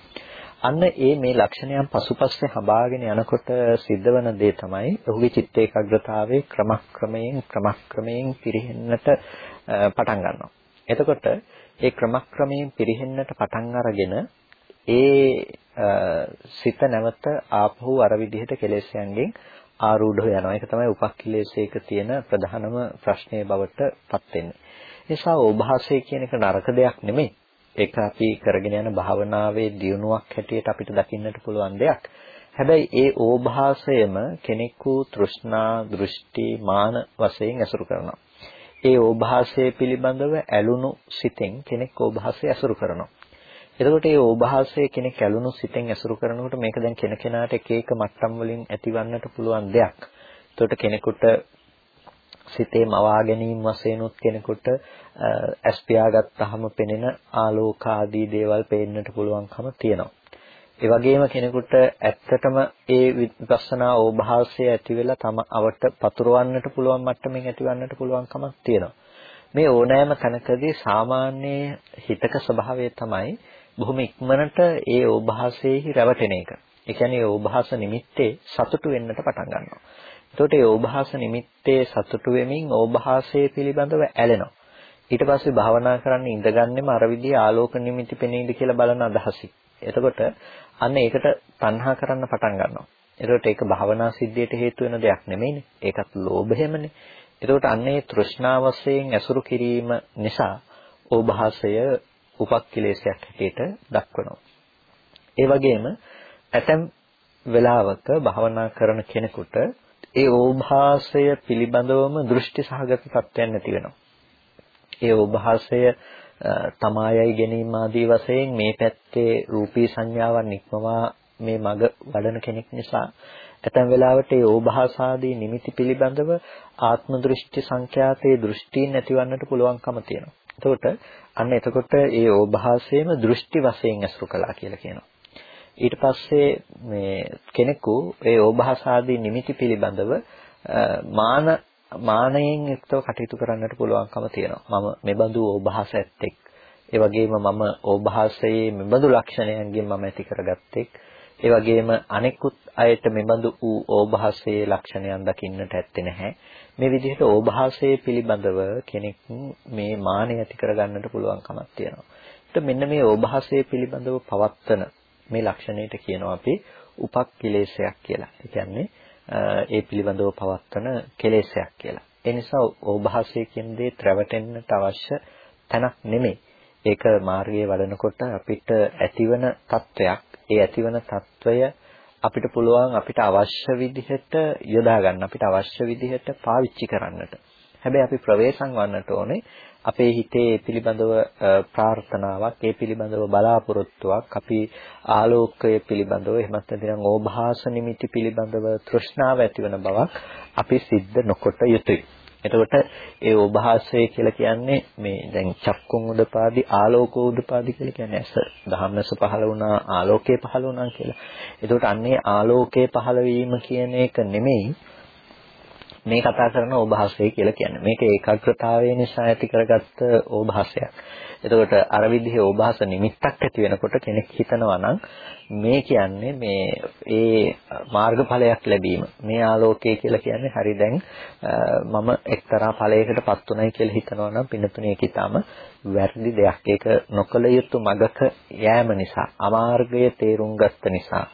අන්න ඒ මේ ලක්ෂණයන් පසුපස්සේ හඹාගෙන යනකොට සිද්ධවන දේ තමයි ඔහුගේ චිත්ත ඒකාග්‍රතාවයේ ක්‍රමක්‍රමයෙන් ක්‍රමක්‍රමයෙන් පිරෙහෙන්නට පටන් ගන්නවා. එතකොට ඒ ක්‍රමක්‍රමයෙන් පිරෙහෙන්නට පටන් අරගෙන ඒ සිත නැවත ආපහු අර විදිහට කෙලෙස්යන්ගෙන් ආරූඪ වෙනවා. ඒක තමයි උපක්ඛිලේශයක තියෙන ප්‍රධානම ප්‍රශ්නය බවට පත් වෙන්නේ. ඒ නිසා ඕභාසය කියන එක නරක දෙයක් නෙමෙයි. ඒක අපි කරගෙන යන භාවනාවේ දියුණුවක් හැටියට අපිට දකින්නට පුළුවන් දෙයක්. හැබැයි ඒ ඕභාසයම කෙනෙකු තෘෂ්ණා, දෘෂ්ටි, මාන වශයෙන් ඇසුරු කරනවා. ඒ ඕභාසය පිළිබඳව ඇලුණු සිතෙන් කෙනෙක් ඕභාසය ඇසුරු කරනවා. එතකොට මේ ඕභාසය කෙනෙක් ඇලුණු සිතෙන් ඇසුරු කරනකොට මේක දැන් කෙනකෙනාට එක එක මට්ටම් වලින් ඇතිවන්නට පුළුවන් දෙයක්. එතකොට කෙනෙකුට සිතේ මවා ගැනීම වශයෙන් උත් කෙනෙකුට ඇස් පියාගත්තාම පෙනෙන ආලෝක ආදී දේවල් පේන්නට පුළුවන්කම තියෙනවා. ඒ වගේම කෙනෙකුට ඇත්තටම ඒ විපස්සනා ඕභාසය ඇති වෙලා තම අවට පතුරවන්නට පුළුවන් මට්ටමින් ඇතිවන්නට පුළුවන්කමක් තියෙනවා. මේ ඕනෑම තැනකදී සාමාන්‍ය හිතක ස්වභාවය තමයි බොහොම ඉක්මනට ඒ ඕභාසයේහි රැවටෙන එක. ඒ කියන්නේ ඒ ඕභාස නිමිත්තේ සතුටු වෙන්නට පටන් ගන්නවා. එතකොට ඒ ඕභාස නිමිත්තේ සතුටු වෙමින් ඕභාසයේ පිළිබඳව ඇලෙනවා. ඊට පස්සේ භාවනා කරන්න ඉඳගන්නෙම අර විදිහේ ආලෝක නිමිති පෙනීද කියලා බලන අදහසින්. එතකොට අන්න ඒකට තණ්හා කරන්න පටන් ගන්නවා. එතකොට ඒක භාවනා සිද්ධියට හේතු වෙන දෙයක් නෙමෙයිනේ. ඒකත් ලෝභයමනේ. එතකොට අන්න ඒ තෘෂ්ණාවසයෙන් ඇසුරු කිරීම නිසා ඕභාසය උපක්ඛිලේශයක් හැටියට දක්වනවා. ඒ වගේම ඇතැම් වෙලාවක භාවනා කරන කෙනෙකුට ඒ ඕභාසය පිළිබඳවම දෘෂ්ටි සහගත තත්ත්වයන් නැති වෙනවා. ඒ ඕභාසය තමායයි ගැනීම ආදී වශයෙන් මේ පැත්තේ රූපී සංඥාවන් නික්මවා මේ මග වඩන කෙනෙක් නිසා ඇතැම් වෙලාවට ඒ ඕභාසාදී නිමිති පිළිබඳව ආත්ම දෘෂ්ටි සංඛ්‍යාතයේ දෘෂ්ටීන් නැතිවන්නට පුළුවන්කම තියෙනවා. එතකොට අන්න එතකොට ඒ ඕභාසයේම දෘෂ්ටි වශයෙන් ඇසුරු කළා කියලා කියනවා. ඊට පස්සේ මේ කෙනෙකු ඒ ඕභාසාදී නිමිති පිළිබඳව මාන මානයෙන් යුක්තව කටයුතු කරන්නට පුළුවන්කම තියෙනවා. මම මෙබඳු ඕභාස ඇත්තෙක්. ඒ වගේම මම ඕභාසයේ මෙබඳු ලක්ෂණයන්ගෙන් මම ඇති කරගත්තෙක්. ඒ වගේම අනෙකුත් අයට මෙබඳු වූ ඕභාසයේ ලක්ෂණයන් දකින්නට ඇත්තේ නැහැ. මේ විදිහට ඕභාසයේ පිළිබඳව කෙනෙක් මේ මානය ඇති කරගන්නට පුළුවන්කමක් තියෙනවා. ඒත් මෙන්න මේ ඕභාසයේ පිළිබඳව පවත්තන මේ ලක්ෂණයට කියනවා අපි උපක්ඛිලේශයක් කියලා. ඒ කියන්නේ ඒ පිළිබඳව පවත්වන කෙලෙසයක් කියලා. ඒ නිසා ඕභාසය කියන දේ රැවටෙන්නට අවශ්‍ය තැනක් නෙමෙයි. ඒක මාර්ගයේ වඩනකොට අපිට ඇතිවන తත්වයක්. ඒ ඇතිවන తත්වය අපිට පුළුවන් අපිට අවශ්‍ය විදිහට යොදා ගන්න අපිට අවශ්‍ය විදිහට පාවිච්චි කරන්නට. හැබැයි අපි ප්‍රවේශම් වන්නට ඕනේ අපේ හිතේ පිළිබඳව ප්‍රාර්ථනාවක් ඒ පිළිබඳව බලාපොරොත්තුවක් අපි ආලෝකය පිළිබඳව එහෙමත් නැත්නම් ඕභාස නිමිති පිළිබඳව තෘෂ්ණාව ඇතිවන බවක් අපි සිද්ධ නොකොට යුතුයි. එතකොට ඒ ඕභාසය කියලා කියන්නේ මේ දැන් චක්කුන් උදපාදි ආලෝකෝ උදපාදි කියලා කියන්නේ ඇස දහම්නස පහළ වුණා ආලෝකේ පහළ වුණා කියලා. එතකොට අන්නේ ආලෝකේ පහළ වීම කියන එක නෙමෙයි මේ කතා කරන ඕභාසය කියලා කියන්නේ. මේක ඒකාග්‍රතාවය නිසා ඇති කරගත්ත ඕභාසයක්. එතකොට අර විදිහේ ඕභාස නිමිත්තක් ඇති වෙනකොට කෙනෙක් හිතනවා නම් මේ කියන්නේ මේ ඒ මාර්ගඵලයක් ලැබීම. මේ ආලෝකය කියලා කියන්නේ හරි දැන් මම එක්තරා ඵලයකටපත් උනායි කියලා හිතනවා නම් පින්නතුනේ ඒක ඊටම වැරදි දෙයක්. ඒක නොකල යුතු මගක යෑම නිසා, අමාර්ගය තේරුම් ගත්ත නිසා,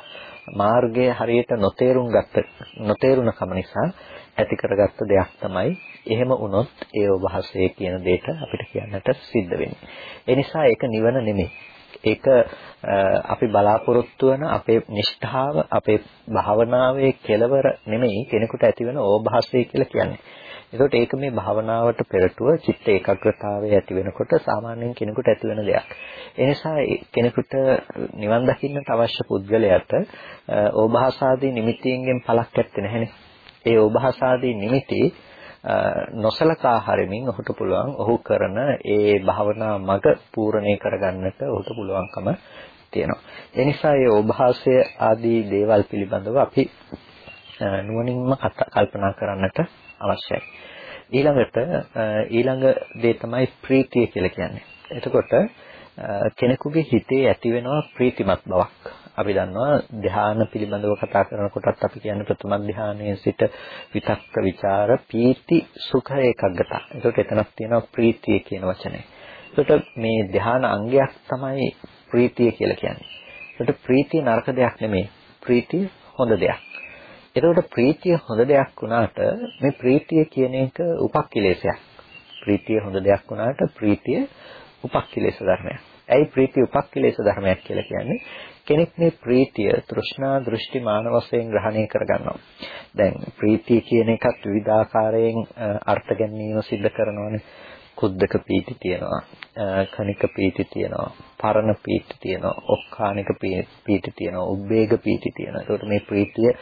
මාර්ගය හරියට නොතේරුම් ගත්ත නොතේරුණකම නිසා ඇති කරගත්ත දෙයක් තමයි එහෙම වුණොත් ඒ ඔබහසේ කියන දෙයට අපිට කියන්නට සිද්ධ වෙන්නේ. ඒ නිසා ඒක නිවන නෙමෙයි. ඒක අපි බලාපොරොත්තු වෙන අපේ නිෂ්ඨාව අපේ භාවනාවේ කෙලවර නෙමෙයි කෙනෙකුට ඇතිවන ඕභාසය කියලා කියන්නේ. ඒකට ඒක මේ භාවනාවට පෙරටුව චිත්ත ඒකාග්‍රතාවය ඇති වෙනකොට සාමාන්‍යයෙන් කෙනෙකුට ඇති වෙන දෙයක්. ඒ නිසා කෙනෙකුට නිවන් දකින්නට අවශ්‍ය පුද්ගලයාට ඕභාසාදී නිමිතියෙන් පළක් ඇත්තේ නැහැනේ. ඒ ඕභාසාදී නිමිති නොසලකා හරිමින් ඔහුට පුළුවන් ඔහු කරන ඒ භාවනා මඟ පූර්ණේ කරගන්නට ඔහුට පුළුවන්කම තියෙනවා. ඒ නිසා මේ ඕභාසය ආදී දේවල් පිළිබඳව අපි නුවණින්ම කල්පනා කරන්නට අවශ්‍යයි. ඊළඟට ඊළඟ දේ තමයි ප්‍රීතිය කියලා කියන්නේ. එතකොට කෙනෙකුගේ හිතේ ඇති වෙනවා ප්‍රීතිමත් බවක්. අපි දන්නවා ධ්‍යාන පිළිබඳව කතා කරනකොටත් අපි කියන්නේ ප්‍රථම ධ්‍යානයේ සිට විතක්ක ਵਿਚාර පීති සුඛ ඒකග්ගත. ඒකට එතනක් තියෙනවා ප්‍රීතිය කියන වචනේ. ඒකට මේ ධ්‍යාන අංගයක් තමයි ප්‍රීතිය කියලා කියන්නේ. ඒකට ප්‍රීතිය නරක දෙයක් නෙමෙයි. ප්‍රීතිය හොඳ දෙයක්. එතකොට ප්‍රීතිය හොඳ දෙයක් වුණාට මේ ප්‍රීතිය කියන එක උපක්ඛිලේශයක්. ප්‍රීතිය හොඳ දෙයක් වුණාට ප්‍රීතිය උපක්ඛිලේශ ධර්මයක්. ඇයි ප්‍රීතිය උපක්ඛිලේශ ධර්මයක් කියලා කියන්නේ? කෙනෙක් මේ ප්‍රීතිය තෘෂ්ණා දෘෂ්ටි මාන වශයෙන් ග්‍රහණය කරගන්නවා. දැන් ප්‍රීතිය කියන එකත් විවිධාකාරයෙන් අර්ථ ගැනීම සිද්ධ කරනවානේ. කුද්දක පීති තියෙනවා කනික පීති තියෙනවා පරණ පීති තියෙනවා ඔක්කානික පීති තියෙනවා උබ්බේග පීති තියෙනවා ඒකට මේ ප්‍රීතිය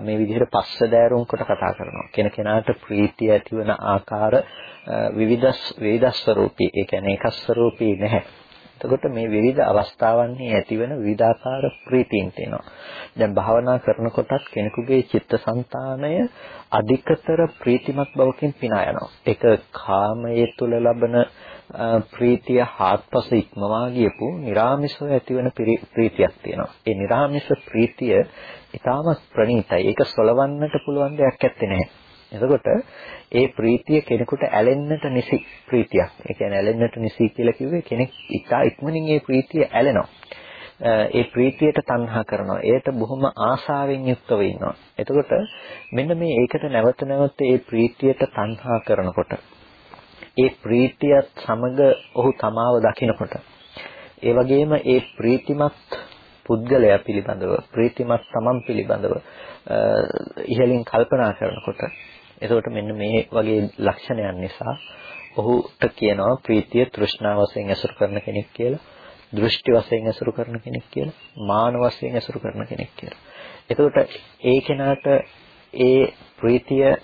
මේ විදිහට පස්ස දෑරුම් කොට කතා කරනවා කෙන කෙනාට ප්‍රීතිය ඇතිවන ආකාර විවිධ විවිධ ස්වરૂපී ඒ කියන්නේ එකස් ස්වરૂපී නැහැ එතකොට මේ විවිධ අවස්ථාවන්හි ඇතිවන විවිධාකාර ප්‍රීතීන් තියෙනවා. දැන් භාවනා කරනකොටත් කෙනෙකුගේ චිත්තසංතානය අධිකතර ප්‍රීතිමත් බවකින් පිනා යනවා. ඒක කාමයේ තුල ලබන ප්‍රීතිය හාත්පස ඉක්මවා ගියපු निराமிසව ඇතිවන ප්‍රීතියක් තියෙනවා. ඒ निराமிස ප්‍රීතිය ඊටමත් ප්‍රණීතයි. ඒක සොලවන්නට පුළුවන් දෙයක් ඇත්තේ නැහැ. එතකොට ඒ ප්‍රීතිය කෙනෙකුට ඇලෙන්නට නිසි ප්‍රීතියක්. ඒ කියන්නේ ඇලෙන්නට නිසි කියලා කිව්වේ කෙනෙක් ඉතා ඉක්මනින් ඒ ප්‍රීතිය ඇලෙනවා. ඒ ප්‍රීතියට තණ්හා කරනවා. ඒකට බොහොම ආසාවෙන් යුක්තව ඉන්නවා. එතකොට මෙන්න මේ ඒකට නැවත නැවත ඒ ප්‍රීතියට තණ්හා කරනකොට ඒ ප්‍රීතියත් සමග ඔහු තමාව දකිනකොට ඒ වගේම ඒ ප්‍රීතිමත් පුද්ගලයා පිළිබඳව ප්‍රීතිමත් තමන් පිළිබඳව ඉහලින් කල්පනා කරනකොට එතකොට මෙන්න මේ වගේ ලක්ෂණයන් නිසා ඔහුට කියනවා ප්‍රීතිය තෘෂ්ණාව වශයෙන් ඇසුරු කරන කෙනෙක් කියලා, දෘෂ්ටි වශයෙන් ඇසුරු කරන කෙනෙක් කියලා, මාන වශයෙන් ඇසුරු කරන කෙනෙක් කියලා. එතකොට ඒ කෙනාට ඒ ප්‍රීතිය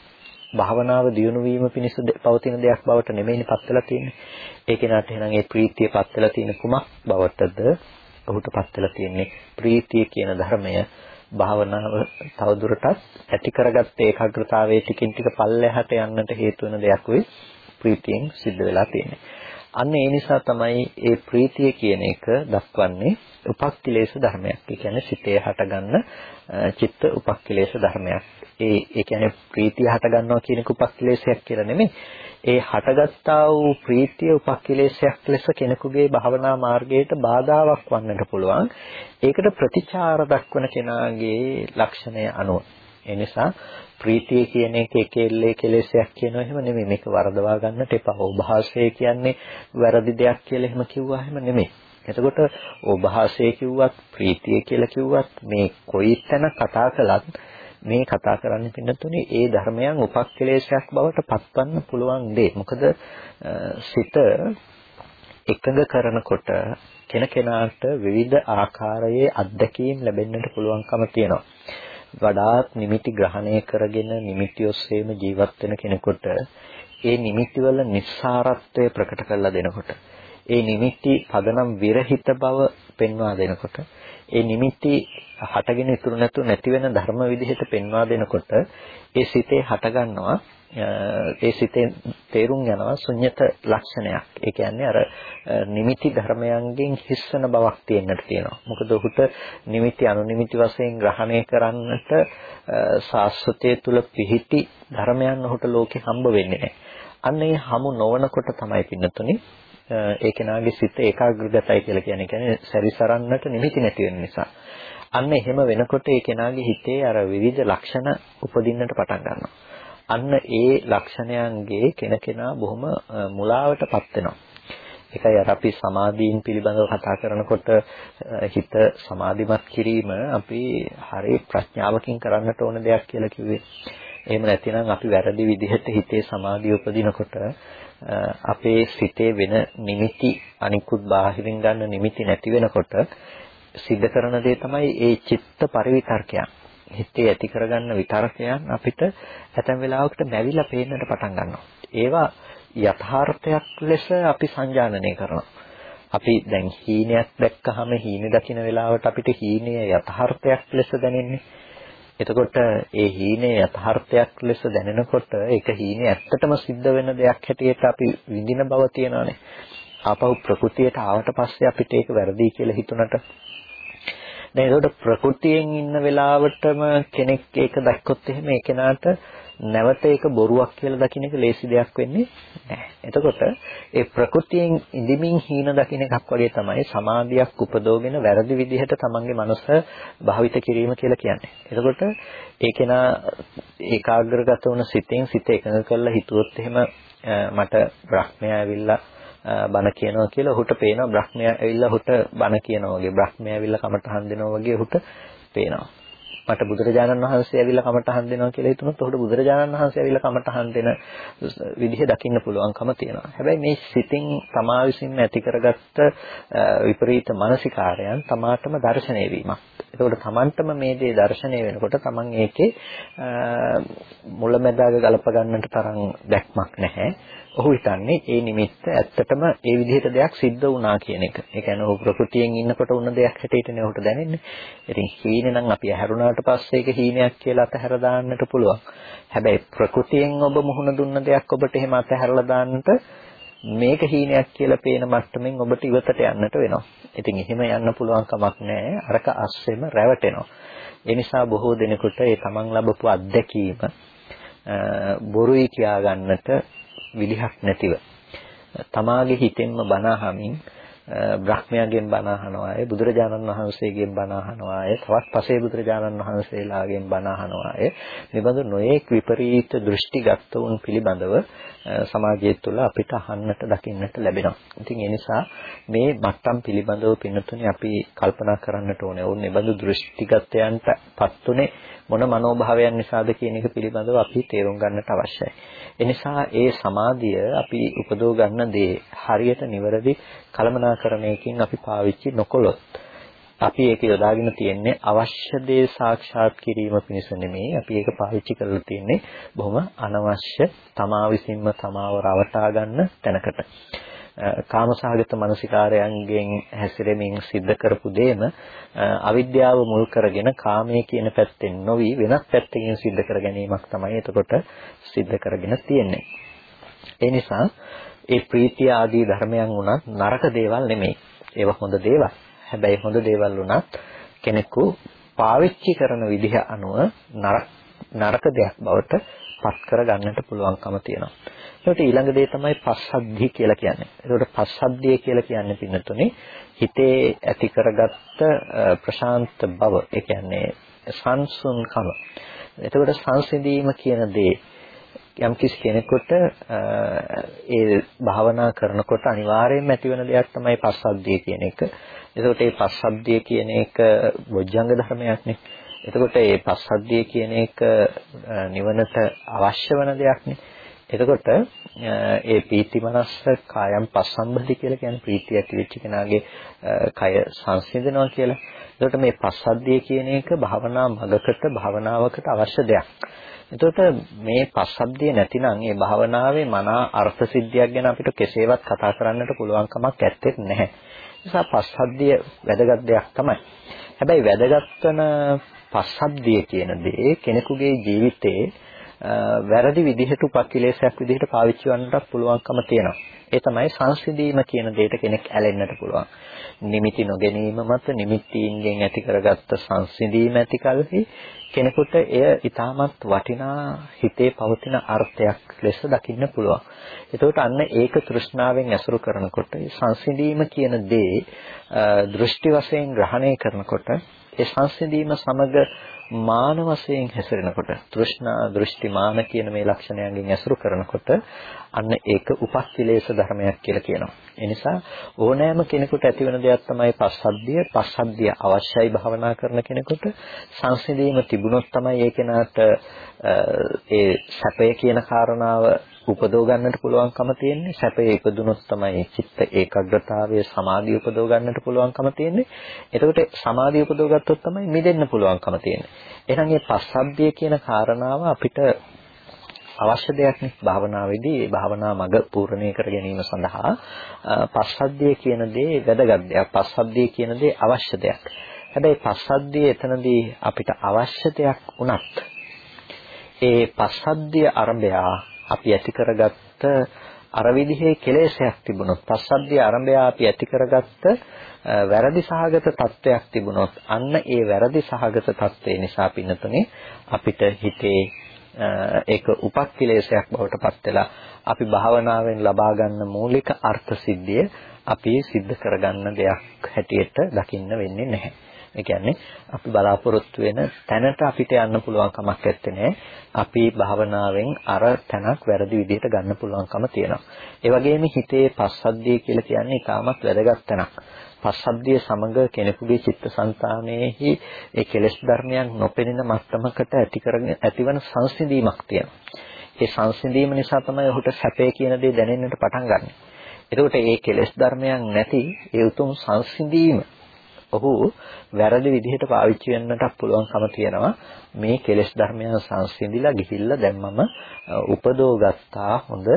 භාවනාව දියුණු වීම පිණිස පවතින දෙයක් බවට නෙමෙයිනේ පත් වෙලා තියෙන්නේ. ඒ කෙනාට එහෙනම් ඒ ප්‍රීතිය පත් වෙලා තියෙන කුමක් බවටද? ඔහුට පත් වෙලා තියෙන්නේ ප්‍රීතිය කියන ධර්මය භාවනාව තවදුරටත් ඇති කරගත්ත ඒකාග්‍රතාවයේ ටිකින් ටික පල්ලෙහාට යන්නට හේතු වෙන දෙයක් වෙයි ප්‍රීතියෙන් සිද්ධ වෙලා තියෙන්නේ. අන්න ඒ නිසා තමයි ඒ ප්‍රීතිය කියන එක දක්වන්නේ උපක්ඛිලේශ ධර්මයක්. ඒ කියන්නේ සිතේ හටගන්න චිත්ත උපක්ඛිලේශ ධර්මයක්. ඒ ඒ කියන්නේ ප්‍රීතිය හටගන්නවා කියන එක උපක්ඛිලේශයක් කියලා නෙමෙයි. ඒ හටගත්තා වූ ප්‍රීතිය උපක්ඛිලේශයක් ලෙස කෙනෙකුගේ භවනා මාර්ගයට බාධාවක් වන්නට පුළුවන්. ඒකට ප්‍රතිචාර දක්වන කෙනාගේ ලක්ෂණය අනුව. ඒ නිසා ප්‍රීතිය කියන එක එකෙල්ලේ කෙලෙසයක් කියනවා එහෙම නෙමෙයි. මේක වරදවා ගන්නට එපා. ඕභාසය කියන්නේ වැරදි දෙයක් කියලා එහෙම කිව්වා එහෙම නෙමෙයි. එතකොට ඕභාසය කිව්වත් ප්‍රීතිය කියලා කිව්වත් මේ කොයි තැන කතා කළත් මේ කතා කරන්න පින්නතුනේ ඒ ධර්මයන් උපක්ලේශයක් බවට පත්වන්න පුළුවන් දේ. මොකද සිත එකඟ කරනකොට කෙනකෙනාට විවිධ ආකාරයේ අත්දැකීම් ලැබෙන්නට පුළුවන්කම තියෙනවා. වඩාත් නිමිති ග්‍රහණය කරගෙන නිමිති ඔස්සේම ජීවත් වෙන කෙනෙකුට ඒ නිමිතිවල නිස්සාරත්වය ප්‍රකට කරලා දෙනකොට ඒ නිමිති පදනම් විරහිත බව පෙන්වා දෙනකොට ඒ නිමිති හටගෙන ඉතුරු නැතු නැති වෙන ධර්ම විදිහට පෙන්වා දෙනකොට ඒ සිතේ හටගන්නවා ඒ සිතේ තේරුම් යනවා ශුන්්‍යත ලක්ෂණයක්. ඒ කියන්නේ අර නිමිති ධර්මයන්ගෙන් හිස්සන බවක් තියෙන්නට තියෙනවා. මොකද ඔහුට නිමිති අනුනිමිති වශයෙන් ග්‍රහණය කරන්නට සාස්වතයේ තුල පිහිටි ධර්මයන් ඔහුට ලෝකේ හම්බ වෙන්නේ නැහැ. අන්න ඒ හමු නොවනකොට තමයි පින්නතුනේ ඒ කෙනාගේ සිත ඒකාග්‍රගතයි කියලා කියන්නේ. කියන්නේ සැරිසරන්නට නිමිති නැති වෙන නිසා. අන්න එහෙම වෙනකොට ඒ කෙනාගේ හිතේ අර විවිධ ලක්ෂණ උපදින්නට පටන් ගන්නවා. අන්න ඒ ලක්ෂණයන්ගේ කෙනකෙනා බොහොම මුලාවටපත් වෙනවා. ඒකයි අර අපි සමාධීන් පිළිබඳව කතා කරනකොට හිත සමාධිමත් කිරීම අපි හරිය ප්‍රඥාවකින් කරන්නට ඕන දෙයක් කියලා කිව්වේ. එහෙම නැතිනම් අපි වැරදි විදිහට හිතේ සමාධිය උපදිනකොට අපේ සිතේ වෙන නිමිති අනිකුත් බාහිරින් ගන්න නිමිති නැති වෙනකොට සිද්ධ කරන දේ තමයි ඒ චිත්ත පරිවිතර්කයන්. හිතේ ඇති කරගන්න විතර්කයන් අපිට ඇතැම් වෙලාවකට නැවිලා පේන්නට පටන් ගන්නවා. ඒවා යථාර්ථයක් ලෙස අපි සංජානනය කරනවා. අපි දැන් හීනයක් දැක්කහම හීන දකින්න වෙලාවට අපිට හීනය යථාර්ථයක් ලෙස දැනෙන්නේ. එතකොට ඒ හීනේ යථාර්ථයක් ලෙස දැනෙනකොට ඒක හීනේ ඇත්තටම සිද්ධ වෙන දෙයක් හැටියට අපි විඳින බව තියෙනවානේ. ආපහු ප්‍රകൃතියට ආවට පස්සේ අපිට ඒක වැරදි කියලා හිතුණට දැන් ඒකට ප්‍රകൃතියෙන් ඉන්න වෙලාවටම කෙනෙක් ඒක දැක්කොත් එහෙම ඒ කෙනාට නැවත ඒක බොරුවක් කියලා දකින්න එක ලේසි දෙයක් වෙන්නේ නැහැ. එතකොට ඒ ප්‍රകൃතියෙන් ඉඳිමින් හීන දකින්න එකක් වගේ තමයි සමාධියක් උපදෝගෙන වැරදි විදිහට තමන්ගේ මනස භාවිත කිරීම කියලා කියන්නේ. එතකොට ඒකේනා ඒකාග්‍රගත වුණ සිතෙන් සිත එකඟ කරලා හිතුවොත් එහෙම මට බ්‍රහ්මයා ඇවිල්ලා බණ කියනවා කියලා ඔහුට පේනවා බ්‍රහ්මයා ඇවිල්ලා ඔහුට බණ කියනවා වගේ බ්‍රහ්මයා ඇවිල්ලා කමටහන් දෙනවා වගේ ඔහුට පේනවා. මට බුදුරජාණන් වහන්සේ ඇවිල්ලා කමටහන් දෙනවා කියලා හිතුනොත් ඔහුට බුදුරජාණන් වහන්සේ ඇවිල්ලා කමටහන් දෙන විදිහ දකින්න පුළුවන්කම තියෙනවා. හැබැයි මේ සිතින් තමා විසින්ම ඇති කරගත්ත විපරීත මානසිකාරයන් තමාටම දැర్శණය වීමක්. එතකොට Tamanටම මේ දේ දැర్శණය වෙනකොට Taman ඒකේ මුලැමැදාග ගලප ගන්නට තරම් දැක්මක් නැහැ. ඔහු හිතන්නේ ඒ නිමිත්ත ඇත්තටම ඒ විදිහට දෙයක් සිද්ධ වුණා කියන එක. ඒ කියන්නේ ඔහු ප්‍රകൃතියෙන් ඉන්නකොට උන දෙයක් හැටියටනේ ඔහුට දැනෙන්නේ. ඉතින් හීනේ නම් අපි ඇහැරුණාට පස්සේ ඒක හීනයක් කියලා අතහැර දාන්නට පුළුවන්. හැබැයි ප්‍රകൃතියෙන් ඔබ මුහුණ දුන්න දෙයක් ඔබට එහෙම අතහැරලා දාන්නට මේක හීනයක් කියලා පේන මට්ටමින් ඔබට ඉවතට යන්නට වෙනවා. ඉතින් එහෙම යන්න පුළුවන් කමක් නැහැ. අරක අස්සෙම රැවටෙනවා. ඒ නිසා බොහෝ දෙනෙකුට ඒ තමන් ලැබපු අත්දැකීම බොරුයි කියා ගන්නට විදිහක් නැතිව තමාගේ හිතෙන්ම බණ අහමින් බ්‍රහ්මයාගෙන් බණ අහනවා අය බුදුරජාණන් වහන්සේගෙන් බණ අහනවා අය තවත් පසේ බුදුරජාණන් වහන්සේලාගෙන් බණ අහනවා අය මෙබඳු නොයෙක් විපරීත දෘෂ්ටිගත වුන් පිළිබඳව සමාජය තුළ අපිට අහන්නට දකින්නට ලැබෙනවා. ඉතින් ඒ නිසා මේ මට්ටම් පිළිබඳව පින්නතුනේ අපි කල්පනා කරන්නට ඕනේ. ඕන මෙබඳු දෘෂ්ටිගතයන්ට පත්ුනේ මොන මනෝභාවයන් නිසාද කියන එක පිළිබඳව අපි තේරුම් ගන්නට අවශ්‍යයි. එනිසා ඒ සමාධිය අපි උපදව ගන්න දේ හරියට නිවැරදි කළමනාකරණයකින් අපි පාවිච්චි නොකළොත් අපි ඒක යොදාගෙන තියෙන්නේ අවශ්‍ය දේ සාක්ෂාත් කිරීම පිණිස නෙමෙයි අපි ඒක පාවිච්චි කරලා තියෙන්නේ බොහොම අනවශ්‍ය තමා විසින්ම තමාව රවටා ගන්න තැනකට. කාමසහගත මානසිකාරයන්ගෙන් හැසිරෙමින් සිද්ධ කරපු දෙයම අවිද්‍යාව මුල් කරගෙන කාමයේ කියන පැත්තෙන් නොවි වෙනත් පැත්තකින් සිද්ධ කර ගැනීමක් තමයි එතකොට සිද්ධ කරගෙන තියෙන්නේ. ඒ නිසා ඒ ප්‍රීතිය ආදී ධර්මයන් උනත් නරක දේවල් නෙමෙයි. ඒවා හොඳ දේවල්. හැබැයි හොඳ දේවල් උනත් කෙනෙකු පාවිච්චි කරන විදිහ අනුව නරක නරක දෙයක් බවට පත් කර ගන්නට පුළුවන්කම තියෙනවා. ඒකට ඊළඟ දේ තමයි පස්සද්ධිය කියලා කියන්නේ. ඒකට පස්සද්ධිය කියලා කියන්නේ පින්නතුනේ හිතේ ඇති කරගත්ත ප්‍රශාන්ත බව. ඒ කියන්නේ සංසුන්කම. එතකොට සංසිඳීම කියන දේ යම් කිසි කෙනෙකුට ඒ භාවනා කරනකොට අනිවාර්යයෙන්ම ඇතිවන දෙයක් තමයි පස්සද්ධිය කියන එක. එතකොට මේ පස්සද්ධිය කියන එක බොජ්ජංග ධර්මයක්නේ. එතකොට මේ පස්සද්ධිය කියන එක නිවනට අවශ්‍ය වෙන දෙයක්නේ. එතකොට ඒ පීති මනස්ස කායම් පස්සම්බති කියලා කියන්නේ ප්‍රීතිය ඇති වෙච්ච කෙනාගේ කය සංසිඳනවා කියලා. එතකොට මේ පස්සද්ධිය කියන එක භාවනා මගකට භාවනාවකට අවශ්‍ය දෙයක්. එතකොට මේ පස්සද්ධිය නැතිනම් මේ භාවනාවේ මනා අර්ථ සිද්ධියක් ගැන අපිට කෙසේවත් කතා කරන්නට පුළුවන් කමක් ඇත්තේ නැහැ. නිසා පස්සද්ධිය වැදගත් දෙයක් තමයි. හැබැයි වැදගත් වෙන පස්සද්ධිය කියන දේ කෙනෙකුගේ ජීවිතේ වැරදි විදිහට උපක්ලේශයක් විදිහට පාවිච්චි කරන්නට පුළුවන්කම තියෙනවා. ඒ තමයි සංසිඳීම කියන දෙයට කෙනෙක් ඇලෙන්නට පුළුවන්. නිමිති නොගැනීම මත නිමිත්තීන්ගෙන් ඇති කරගත්ත සංසිඳීම ඇති කලෙහි කෙනෙකුට එය ඊටමත් වටිනා හිතේ පවතින අර්ථයක් ලෙස දකින්න පුළුවන්. එතකොට අන්න ඒක තෘෂ්ණාවෙන් ඇසුරු කරනකොට සංසිඳීම කියන දේ දෘෂ්ටි වශයෙන් ග්‍රහණය කරනකොට ඒ සංසිඳීම සමග මාන වශයෙන් හැසිරෙනකොට තෘෂ්ණා දෘෂ්ටි මාන කියන මේ ලක්ෂණයන්ගෙන් ඇසුරු කරනකොට අන්න ඒක උපස්තිලේශ ධර්මයක් කියලා කියනවා. ඒ නිසා ඕනෑම කෙනෙකුට ඇතිවන දෙයක් තමයි පස්සද්ධිය. පස්සද්ධිය අවශ්‍යයි භවනා කරන කෙනෙකුට සංසිඳීම තිබුණොත් තමයි ඒ කෙනාට ඒ සැපය කියන කාරණාව උපදව ගන්නට පුළුවන්කම තියෙන්නේ. සැපේ ඉපදුනොත් තමයි චිත්ත ඒකාග්‍රතාවය සමාධිය උපදව ගන්නට පුළුවන්කම තියෙන්නේ. එතකොට සමාධිය උපදව ගත්තොත් තමයි මිදෙන්න පුළුවන්කම තියෙන්නේ. එහෙනම් මේ පස්සද්ධිය කියන කාරණාව අපිට අවශ්‍ය දෙයක් නේ. භාවනාවේදී ඒ භාවනා මඟ පූර්ණේ කර ගැනීම සඳහා පස්සද්ධිය කියන දේ වැදගත් දෙයක්. පස්සද්ධිය කියන දේ අවශ්‍ය දෙයක්. හැබැයි පස්සද්ධිය එතනදී අපිට අවශ්‍ය දෙයක් වුණත් ඒ පස්සද්ධිය අරඹයා අපි ඇති කරගත්ත අර විදිහේ කෙලෙසයක් තිබුණොත් පස්සද්ධිය ආරම්භය අපි ඇති කරගත්ත වැරදි සහගත තත්වයක් තිබුණොත් අන්න ඒ වැරදි සහගත තත්වේ නිසා පින්නතුනේ අපිට හිතේ ඒක උපක්ඛිලේශයක් බවට පත් වෙලා අපි භාවනාවෙන් ලබා ගන්න මූලික අර්ථ සිද්ධිය අපි සිද්ධ කරගන්න දෙයක් හැටියට දකින්න වෙන්නේ නැහැ. ඒ කියන්නේ අපි බලාපොරොත්තු වෙන තැනට අපිට යන්න පුළුවන් කමක් නැත්තේ අපි භාවනාවෙන් අර තැනක් වැරදි විදිහට ගන්න පුළුවන්කම තියෙනවා. ඒ වගේම හිතේ පස්සද්ධිය කියලා කියන්නේ ඊටමත් වැදගත් තැනක්. පස්සද්ධිය සමග කෙනෙකුගේ චිත්තසංතානයේහි ඒ කෙලෙස් ධර්මයන් නොපෙනෙන මට්ටමකට ඇති කරගෙන ඇතිවන සංසිඳීමක් තියෙනවා. ඒ සංසිඳීම නිසා තමයි ඔහුට සැපේ කියන දේ දැනෙන්නට පටන් ගන්න. එතකොට මේ කෙලෙස් ධර්මයන් නැති ඒ උතුම් සංසිඳීම ඔහු වැරදි විදිහට පාවිච්චි වෙන්නට පුළුවන්කම තියෙනවා මේ කෙලෙස් ධර්මයන් සංසිඳිලා ගිහිල්ලා දැන් මම උපදෝගත්තා හොඳ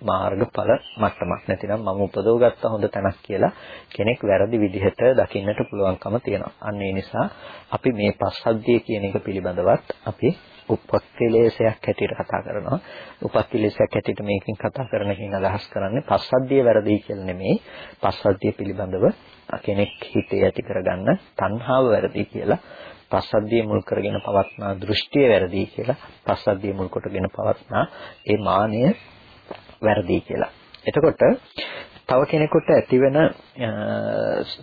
මාර්ගඵල මට්ටමක් නැතිනම් මම උපදවගත්ත හොඳ තැනක් කියලා කෙනෙක් වැරදි විදිහට දකින්නට පුළුවන්කම තියෙනවා. අන්න ඒ නිසා අපි මේ පස්සද්ධිය කියන එක පිළිබඳවත් අපි උපක්ඛිලේශයක් හැටියට කතා කරනවා. උපක්ඛිලේශයක් හැටියට මේකෙන් කතා කරන කෙන අදහස් කරන්නේ පස්සද්ධිය වැරදි කියලා නෙමෙයි. පස්සද්ධිය පිළිබඳව කෙනෙක් හිතේ ඇති කරගන්න තණ්හාව වැරදි කියලා පස්සද්ධිය මුල් කරගෙන පවත්නා දෘෂ්ටිය වැරදි කියලා පස්සද්ධිය මුල් කොටගෙන පවත්නා ඒ මානය වැරදි කියලා. එතකොට තව කෙනෙකුට ඇතිවෙන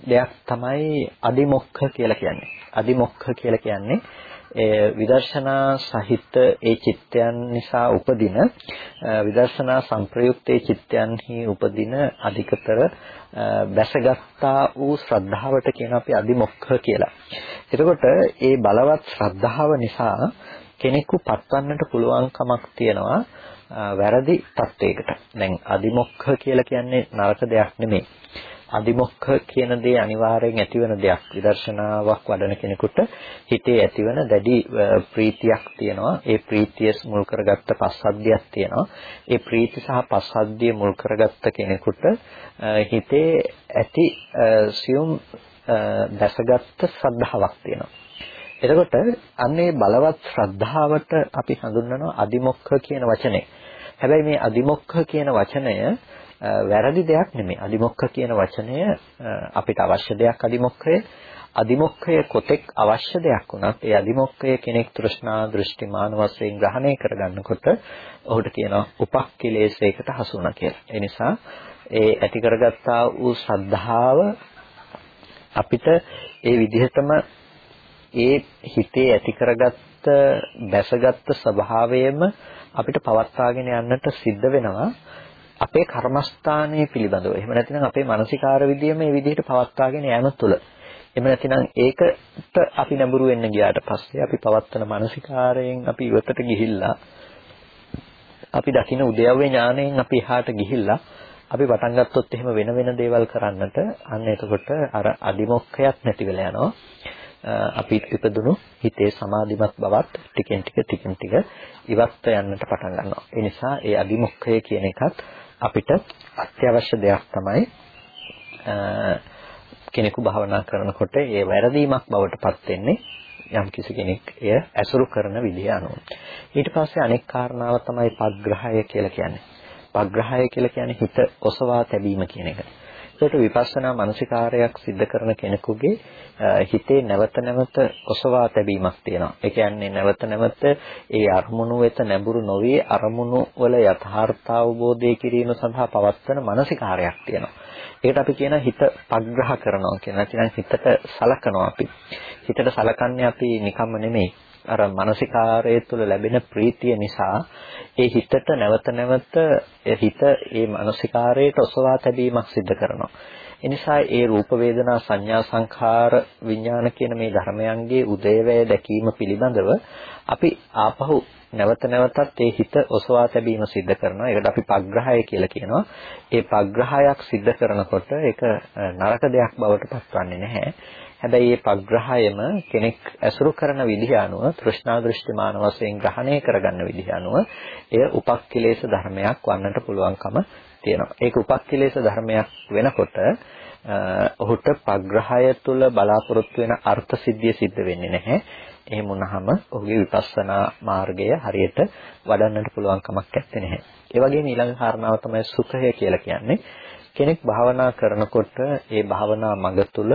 දෙයක් තමයි අදිමොක්ඛ කියලා කියන්නේ. අදිමොක්ඛ කියලා කියන්නේ විදර්ශනා සහිත ඒ චිත්තයන් නිසා උපදින විදර්ශනා සංප්‍රයුක්තේ චිත්තයන්හි උපදින අධිකතර බැසගත්තා වූ ශ්‍රද්ධාවට කියන අපි අදිමොක්ඛ කියලා. එතකොට ඒ බලවත් ශ්‍රද්ධාව නිසා කෙනෙකු පත්වන්නට පුළුවන්කමක් තියෙනවා වැරදි තත්වයකට. දැන් අදිමොක්ඛ කියලා කියන්නේ නරක දෙයක් නෙමෙයි. අදිමොක්ඛ කියන දේ අනිවාර්යෙන් ඇතිවන දෙයක්. විදර්ශනාවක් වඩන කෙනෙකුට හිතේ ඇතිවන දැඩි ප්‍රීතියක් තියෙනවා. ඒ ප්‍රීතිය මුල් කරගත්ත පස්සද්ධියක් තියෙනවා. ඒ ප්‍රීති සහ පස්සද්ධිය මුල් කරගත්ත කෙනෙකුට හිතේ ඇති සියුම් දැසගත්ත ශ්‍රද්ධාවක් තියෙනවා. එතකොට අන්නේ බලවත් ශ්‍රද්ධාවට අපි හඳුන්වනවා අදිමොක්ඛ කියන වචනේ. හැබැයි මේ අදිමොක්ඛ කියන වචනය වැරදි දෙයක් නෙමෙයි. අදිමොක්ඛ කියන වචනය අපිට අවශ්‍ය දෙයක් අදිමොක්ඛය. අදිමොක්ඛය කොතෙක් අවශ්‍ය දෙයක් වුණත් ඒ අදිමොක්ඛය කෙනෙක් තෘෂ්ණා දෘෂ්ටිමාන වශයෙන් ග්‍රහණය කරගන්නකොට ඔහුට කියනවා උපක්ඛිලේශයකට හසු වුණා කියලා. ඒ නිසා ඒ ඇති කරගත්තා වූ ශ්‍රද්ධාව අපිට ඒ විදිහටම ඒ හිතේ ඇති කරගත්ත බැසගත්ත ස්වභාවයම අපිට පවත්වාගෙන යන්නට සිද්ධ වෙනවා අපේ කර්මස්ථානයේ පිළිබඳව. එහෙම නැතිනම් අපේ මානසිකාර විදිය මේ විදිහට පවත්වාගෙන යෑම තුළ. එහෙම නැතිනම් ඒකට අපි නැඹුරු වෙන්න ගියාට පස්සේ අපි පවත්වන මානසිකාරයෙන් අපි ඉවතට ගිහිල්ලා අපි දකින උද්‍යව්‍ය ඥාණයෙන් අපි එහාට ගිහිල්ලා අපි පටන් ගත්තොත් එහෙම වෙන වෙන දේවල් කරන්නට අන්න එතකොට අර අදිමොක්කයක් නැති වෙලා යනවා. අපි ඉපදුණු හිතේ සමාධිමත් බවත් ටිකෙන් ටික ටිකෙන් ටික ඉවත් යන්නට පටන් ගන්නවා. ඒ නිසා ඒ අදිමුඛය කියන එකත් අපිට අත්‍යවශ්‍ය දෙයක් තමයි කෙනෙකු භාවනා කරනකොට ඒ වැරදීමක් බවට පත් වෙන්නේ යම් කිසි කෙනෙක් එය ඇසුරු කරන විදිහ අනුව. ඊට පස්සේ අනෙක් කාරණාව තමයි පග්‍රහය කියලා කියන්නේ. පග්‍රහය කියලා කියන්නේ හිත ඔසවා තැබීම කියන එක. ඒකට විපස්සනා මානසිකාරයක් සිද්ධ කරන කෙනෙකුගේ හිතේ නැවත නැවත ඔසවා තැබීමක් තියෙනවා. ඒ කියන්නේ නැවත නැවත ඒ අරමුණු වෙත නැඹුරු නොවි අරමුණු වල යථාර්ථ අවබෝධය කිරීම සඳහා පවත්වන මානසිකාරයක් තියෙනවා. ඒකට අපි කියන හිත පග්‍රහ කරනවා කියන නැතිනම් හිතට සලකනවා අපි. හිතට සලකන්නේ අපි නිකම්ම නෙමෙයි. අර මානසිකාරය තුළ ලැබෙන ප්‍රීතිය නිසා ඒ හිතට නැවත නැවත හිත ඒ මානසිකාරයට ඔසවා තැබීමක් සිදු කරනවා. එනිසා ඒ රූප වේදනා සංඥා සංඛාර විඥාන කියන මේ ධර්මයන්ගේ උදේවැය දැකීම පිළිබඳව අපි ආපහු නැවත නැවතත් ඒ හිත ඔසවා තැබීම සිද්ධ කරනවා. ඒකට අපි පග්‍රහය කියලා කියනවා. ඒ පග්‍රහයක් සිද්ධ කරනකොට ඒක නරක දෙයක් බවට පත්වන්නේ නැහැ. හැබැයි මේ පග්‍රහයම කෙනෙක් ඇසුරු කරන විදිහ අනුව තෘෂ්ණා දෘෂ්ටිමාන වශයෙන් ග්‍රහණය කරගන්න විදිහ අනුව එය උපක්ඛිලේශ ධර්මයක් වන්නට පුළුවන්කම තියෙනවා. ඒක උපක්ඛිලේශ ධර්මයක් වෙනකොට ඔහුට පග්‍රහය තුල බලාපොරොත්තු වෙන අර්ථ සිද්ධිය සිද්ධ වෙන්නේ නැහැ. එහෙම වුණාම ඔහුගේ විපස්සනා මාර්ගය හරියට වඩන්නට පුළුවන් කමක් නැත්තේ. ඒ වගේම ඊළඟ කාරණාව තමයි සුඛය කියලා කියන්නේ. කෙනෙක් භාවනා කරනකොට ඒ භාවනා මඟ තුල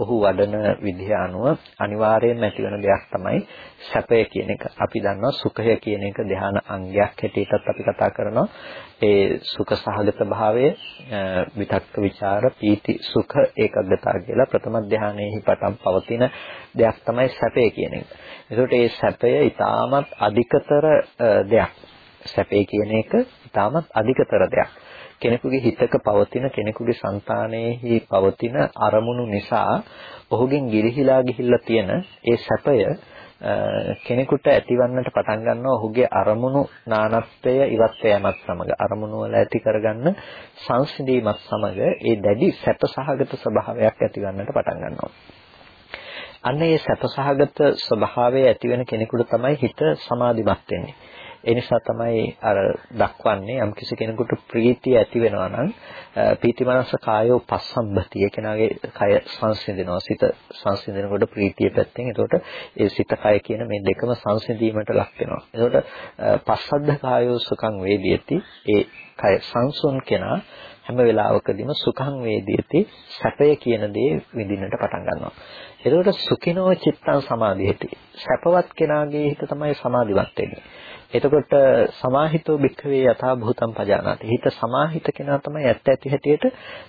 ඔහු වඩන විදිහ අනුව අනිවාර්යයෙන්ම ඇතිවන දෙයක් තමයි සැපය කියන එක. අපි දන්නවා සුඛය කියන එක ධ්‍යාන අංගයක් හැටියටත් අපි කතා කරනවා. ඒ සුඛ සහගත භාවය විතක්ක ਵਿਚාර පීති සුඛ ඒකග්ගතා කියලා ප්‍රථම ධ්‍යානයේහි පටන් පවතින දෙයක් තමයි සැපය කියන එක. ඒකට මේ සැපය ඊටමත් අධිකතර දෙයක්. සැපේ කියන එක ඉතාමත් අධිකතර දෙයක්. කෙනෙකුගේ හිතක පවතින කෙනෙකුගේ సంతානයේහි පවතින අරමුණු නිසා ඔහුගෙන් ගිලිහිලා ගිහිල්ලා තියෙන ඒ සැපය කෙනෙකුට ඇතිවන්නට පටන් ගන්නවා ඔහුගේ අරමුණු නානත්වය ඉවත් යෑමත් සමග අරමුණු වල ඇති කරගන්න සංසිඳීමත් සමග ඒ දැඩි සැප සහගත ස්වභාවයක් ඇතිවන්නට පටන් ගන්නවා. අන්න ඒ සැප සහගත ස්වභාවය ඇති වෙන කෙනෙකුට තමයි හිත සමාධිමත් වෙන්නේ. ඒ නිසා තමයි අර දක්වන්නේ යම් කිසි කෙනෙකුට ප්‍රීතිය ඇති වෙනවා නම් පීතිමනස කායෝ පස්සම්බතිය කෙනාගේ කය සංසිඳෙනවා. සිත සංසිඳෙනකොට ප්‍රීතිය පැත්තෙන්. එතකොට ඒ සිත කය කියන මේ දෙකම සංසිඳීමට ලක් වෙනවා. එතකොට පස්සද්ධ කායෝ සුඛං වේදියති. ඒ කය සංසුන් කෙනා හැම වෙලාවකදීම සුඛං වේදියති. සැපය කියන දේ විඳින්නට පටන් ගන්නවා. එතකොට සුඛිනෝ චිත්තං සමාධියති සැපවත් කෙනාගේ හිත තමයි සමාධිවත් වෙන්නේ. එතකොට සමාහිතෝ භික්ඛවේ යථා භූතම් පජානාති. හිත සමාහිත කෙනා තමයි ඇත්ත ඇති හැටියට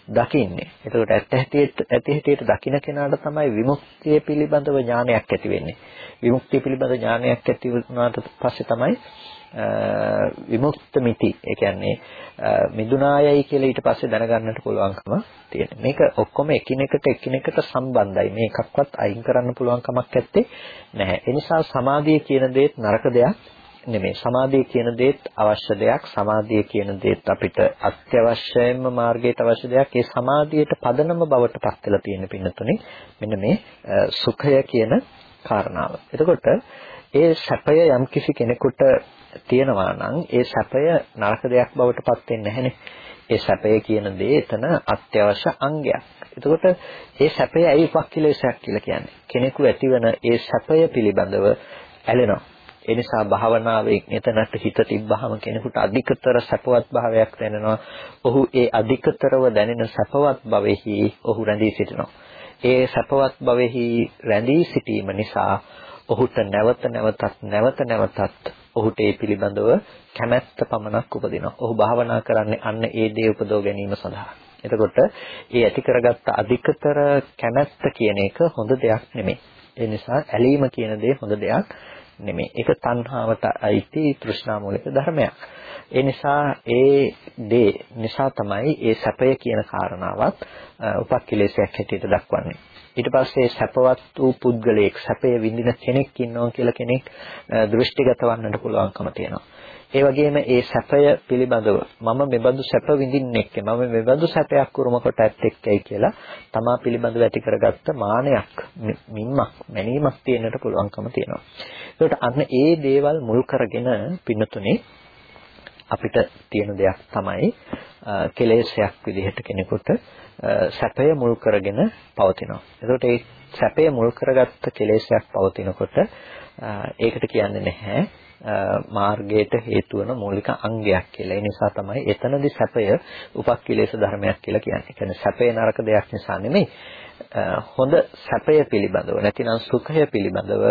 දකින්නේ. එතකොට ඇත්ත හැටියට ඇති හැටියට දකින කෙනාට තමයි විමුක්තිය පිළිබඳව ඥානයක් ඇති වෙන්නේ. විමුක්තිය පිළිබඳ ඥානයක් ඇති වුණාට පස්සේ තමයි විමුක්ත මිති. ඒ කියන්නේ මිදුනායයි කියලා ඊට පස්සේ දැනගන්නට පුළුවන්කම තියෙනවා. මේක ඔක්කොම එකිනෙකට එකිනෙකට සම්බන්ධයි. මේකක්වත් අයින් කරන්න පුළුවන් කමක් නැත්තේ නැහැ. ඒ නිසා සමාධිය කියන දේත් නරක දෙයක් නෙමෙයි සමාධිය කියන දේත් අවශ්‍ය දෙයක් සමාධිය කියන දේත් අපිට අත්‍යවශ්‍යයෙන්ම මාර්ගයට අවශ්‍ය දෙයක් ඒ සමාධියට පදනම බවට පත් වෙලා තියෙන පින්නතුනේ මෙන්න මේ සුඛය කියන කාරණාව. එතකොට ඒ සැපය යම්කිසි කෙනෙකුට තියෙනවා නම් ඒ සැපය නරක දෙයක් බවට පත් වෙන්නේ නැහැනේ. ඒ සැපය කියන දේ එතන අත්‍යවශ්‍ය අංගයක්. එතකොට ඒ සැපය ඇයි උපක්ඛිලේශයක් කියලා කියන්නේ? කෙනෙකු ඇතිවන ඒ සැපය පිළිබඳව ඇලෙනවා. ඒ නිසා භාවනාවේ එතනට හිත තිබ්බහම කෙනෙකුට අධිකතර සැපවත් භාවයක් දැනෙනවා. ඔහු ඒ අධිකතරව දැනෙන සැපවත් භවෙහි ඔහු රැඳී සිටිනවා. ඒ සැපවත් භවෙහි රැඳී සිටීම නිසා ඔහුට නැවත නැවතත් නැවත නැවතත් ඔහුට ඒ පිළිබඳව කැමැත්ත පමණක් උපදිනවා. ඔහු භාවනා කරන්නේ අන්න ඒ දේ උපදව ගැනීම සඳහා. එතකොට ඒ ඇති කරගත්ත අධිකතර කැමැත්ත කියන එක හොඳ දෙයක් නෙමෙයි. ඒ නිසා ඇලීම කියන දේ හොඳ දෙයක් නෙමෙයි. ඒක තණ්හාවට අයිති තෘෂ්ණා මූලික ධර්මයක්. ඒ නිසා ඒ දේ නිසා තමයි ඒ සැපය කියන කාරණාවත් උපක්ඛිලේශයක් හැටියට දක්වන්නේ. ඊට පස්සේ සැපවත් වූ පුද්ගලයෙක් සැපය විඳින කෙනෙක් ඉන්නවා කියලා කෙනෙක් දෘෂ්ටිගත වන්නට පුළුවන්කම තියෙනවා. ඒ වගේම ඒ සැපය පිළිබඳව මම මෙබඳු සැප විඳින්නෙක් මම මෙබඳු සැපයක් උරුම කොට ඇත්තෙක්යි කියලා තමා පිළිබඳව ඇති කරගත්ත මානයක් මින්මක් මැනීමක් තියෙන්නට පුළුවන්කම තියෙනවා. ඒකට අන්න ඒ දේවල් මුල් කරගෙන පින්නතුනේ අපිට තියෙන දෙයක් තමයි කෙලෙසයක් විදිහට කෙනෙකුට සැපය මුල් කරගෙන පවතිනවා. ඒකට ඒ සැපය මුල් කරගත්ත කෙලෙසයක් පවතිනකොට ඒකට කියන්නේ නැහැ මාර්ගයට හේතු වන මූලික අංගයක් කියලා. ඒ නිසා තමයි එතනදි සැපය උපක්ඛිලේශ ධර්මයක් කියලා කියන්නේ. ඒ කියන්නේ සැපේ නරක දෙයක් නිසා නෙමෙයි. හොඳ සැපය පිළිබඳව නැතිනම් සුඛය පිළිබඳව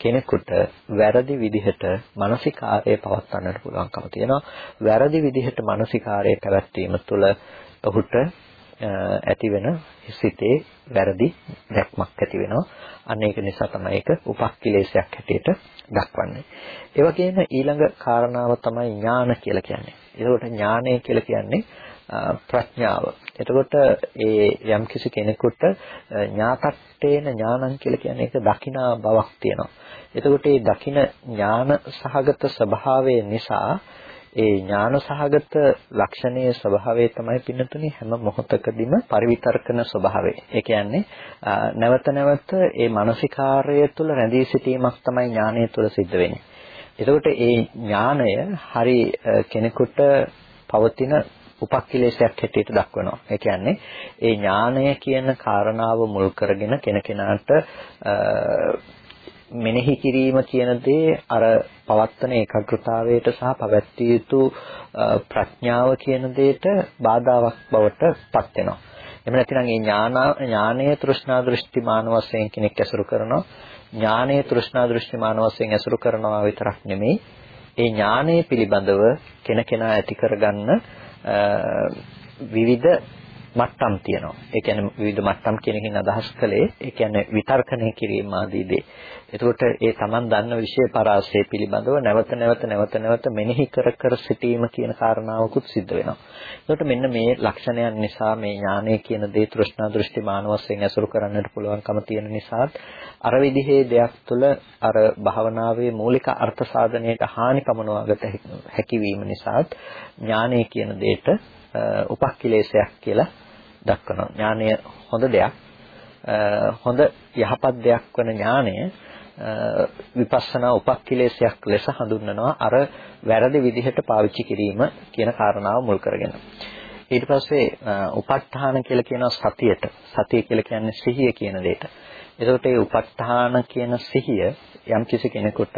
කෙනෙකුට වැරදි විදිහට මානසිකාරය පවත්වන්නට පුළුවන්කම තියෙනවා. වැරදි විදිහට මානසිකාරය පැවැත්වීම තුළ ඔහුට ඇතිවෙන සිතේ වැරදි දැක්මක් ඇති වෙනවා. අන්න ඒක නිසා තමයි ඒක උපක්ඛිලේශයක් හැටියට දක්වන්නේ. ඒ වගේම ඊළඟ කාරණාව තමයි ඥාන කියලා කියන්නේ. ඒකට ඥානය කියලා කියන්නේ ප්‍රඥාව. එතකොට ඒ යම්කිසි කෙනෙකුට ඥාතට්ඨේන ඥානං කියලා කියන්නේ ඒක දකිනා බවක් තියෙනවා. එතකොට මේ දකින ඥාන සහගත ස්වභාවය නිසා ඒ ඥාන සහගත ලක්ෂණයේ ස්වභාවය තමයි පින්නතුනේ හැම මොහොතකදීම පරිවිතර්කන ස්වභාවය. ඒ කියන්නේ නැවත නැවත ඒ මානසිකාර්යය තුළ රැඳී සිටීමක් තමයි ඥානය තුළ සිද්ධ වෙන්නේ. එතකොට ඒ ඥානය හරි කෙනෙකුට පවතින උපක්ඛිලේශයක් හැටියට දක්වනවා. ඒ කියන්නේ ඒ ඥානය කියන කාරණාව මුල් කරගෙන කෙනකෙනාට මෙනෙහි කිරීම කියන දේ අර පවත්තන ඒකාග්‍රතාවයට සහ පැවැත්විය යුතු ප්‍රඥාව කියන දෙයට බාධාවක් බවට පත් වෙනවා. එහෙම නැතිනම් මේ ඥාන ඥානයේ තෘෂ්ණා දෘෂ්ටිමාන වශයෙන් කෙනෙක් ඇසුරු කරනවා. ඥානයේ තෘෂ්ණා දෘෂ්ටිමාන වශයෙන් ඇසුරු කරනවා විතරක් නෙමෙයි. ඒ ඥානයේ පිළිබඳව කෙනකෙනා ඇති කරගන්න විවිධ මට්ටම් තියෙනවා. ඒ කියන්නේ විවිධ මට්ටම් කියන එකෙන් අදහස් කළේ ඒ කියන්නේ විතර්කණය කිරීම ආදී දේ. එතකොට ඒ Taman දන්න විෂය පරාසය පිළිබඳව නැවත නැවත නැවත නැවත මෙනෙහි කර කර සිටීම කියන කාරණාවකුත් සිද්ධ වෙනවා. එතකොට මෙන්න මේ ලක්ෂණයන් නිසා මේ ඥානය කියන දේ තෘෂ්ණා දෘෂ්ටි මාන වශයෙන් ඇසුරු කරන්නට පුළුවන්කම තියෙන නිසාත් අර විදිහේ දෙයක් තුළ අර භාවනාවේ මූලික අර්ථ සාධනයට හානි පමනවාගත හැකිවීම නිසාත් ඥානය කියන දෙයට උපක්ඛිලේශයක් කියලා දක්වනවා. ඥානය හොඳ දෙයක්. හොඳ යහපත් දෙයක් වන ඥානය විපස්සනා උපක්ඛිලේශයක් ලෙස හඳුන්වනවා අර වැරදි විදිහට පාවිච්චි කිරීම කියන කාරණාව මුල් කරගෙන. ඊට පස්සේ උප ဋ ාණ කියලා කියනවා සතියට. සතිය කියලා කියන්නේ සිහිය කියන දෙයට. එතකොට මේ උප ဋ ාණ කියන සිහිය යම් කිසි කෙනෙකුට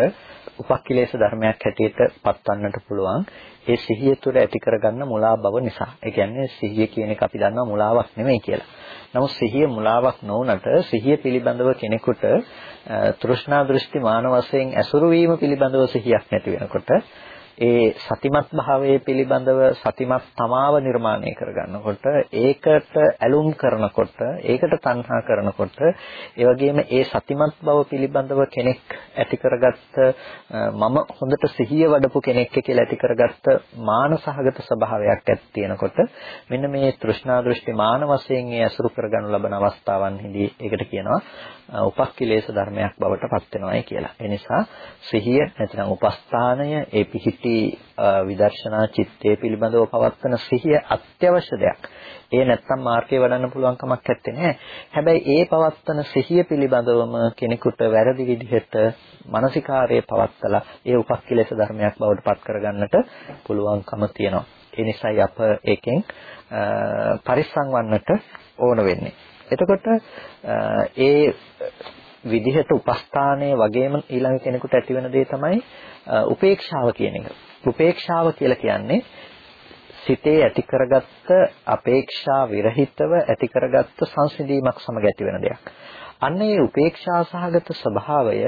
උපක්ඛිලේශ ධර්මයක් හැටියට පත්වන්නට පුළුවන්. ඒ සිහිය තුළ ඇති කරගන්න මුලා බව නිසා. ඒ කියන්නේ සිහිය කියන එක අපි දන්නවා මුලාවක් නෙමෙයි කියලා. නමුත් සිහිය මුලාවක් නොවුනට සිහිය පිළිබඳව කෙනෙකුට තෘෂ්ණා දෘෂ්ටි මාන වශයෙන් ඇසුරු වීම පිළිබඳව සිහියක් නැති වෙනකොට ඒ සතිමත් භාවයේ පිළිබඳව සතිමත් තමාව නිර්මාණය කරගන්නකොට ඒකට ඇලුම් කරනකොට ඒකට තණ්හා කරනකොට ඒ වගේම ඒ සතිමත් බව පිළිබඳව කෙනෙක් ඇති කරගත්ත මම හොඳට සිහිය වඩපු කෙනෙක් කියලා ඇති කරගත්ත මානසහගත ස්වභාවයක් ඇත් තියෙනකොට මෙන්න මේ තෘෂ්ණා දෘෂ්ටි මාන වශයෙන් ඒ අසුරු කරගනු ලබන අවස්ථාවන්හිදී ඒකට කියනවා උපක්ඛිලේශ ධර්මයක් බවට පත් වෙනවායි කියලා. ඒ නිසා සිහිය නැත්නම් උපස්ථානය ඒ පිහිටි විදර්ශනා චිත්තය පිළිබඳව පවත්වන සිහිය අත්‍යවශ්‍ය දෙයක්. ඒ නැත්තම් මාර්ගය වඩන්න පුළුවන් කමක් නැත්තේ නෑ. හැබැයි ඒ පවත්වන සිහිය පිළිබඳවම කෙනෙකුට වැරදි විදිහට මානසිකාර්යය පවත්තලා ඒ උපක්ඛිලේශ ධර්මයක් බවට පත් කරගන්නට පුළුවන්කම තියෙනවා. ඒ නිසායි අප ඒකෙන් පරිස්සම් වන්නට ඕන වෙන්නේ. එතකොට ඒ විදිහට උපස්ථානයේ වගේම ඊළඟ කෙනෙකුට ඇතිවෙන දේ තමයි උපේක්ෂාව කියන එක. උපේක්ෂාව කියලා කියන්නේ සිතේ ඇති කරගත්ත අපේක්ෂා විරහිතව ඇති කරගත්ත සංසිඳීමක් සමග ඇති වෙන දෙයක්. අන්න ඒ උපේක්ෂා සහගත ස්වභාවය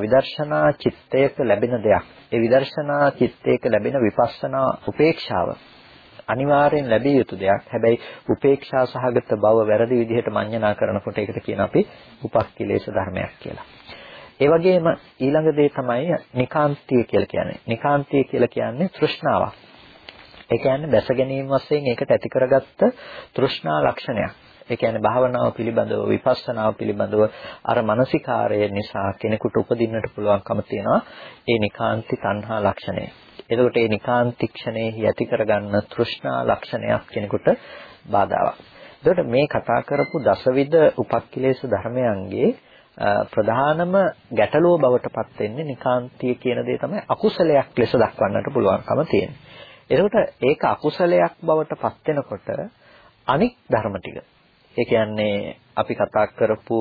විදර්ශනා චිත්තයක ලැබෙන දෙයක්. ඒ විදර්ශනා චිත්තයක ලැබෙන විපස්සනා උපේක්ෂාව අනිවාර්යෙන් ලැබිය යුතු දෙයක්. හැබැයි උපේක්ෂා සහගත බව වැරදි විදිහට මඤ්ඤණා කරනකොට ඒකට කියන අපි උපක්ඛිලේශ ධර්මයක් කියලා. ඒ වගේම ඊළඟ දේ තමයි නිකාන්තිය කියලා කියන්නේ. නිකාන්තිය කියලා කියන්නේ තෘෂ්ණාවක්. ඒ කියන්නේ දැස ගැනීම වශයෙන් ඒකට ඇති කරගත්ත තෘෂ්ණා ලක්ෂණයක්. ඒ කියන්නේ භාවනාව පිළිබඳව විපස්සනාව පිළිබඳව අර මානසිකාරය නිසා කෙනෙකුට උපදින්නට පුළුවන්කම තියෙනවා ඒ නිකාන්ති තණ්හා ලක්ෂණය. එතකොට මේ නිකාන්තික්ෂණයේ යටි කරගන්න තෘෂ්ණා ලක්ෂණයක් කෙනෙකුට බාධාවක්. එතකොට මේ කතා කරපු දසවිධ උපක්ඛිලේශ ධර්මයන්ගේ ප්‍රධානම ගැටලුව බවට පත් වෙන්නේ නිකාන්තිය කියන දේ තමයි අකුසලයක් ලෙස දක්වන්නට පුළුවන්කම තියෙන්නේ. එතකොට ඒක අකුසලයක් බවට පත් වෙනකොට අනික් ධර්ම ටික ඒ කියන්නේ අපි කතා කරපු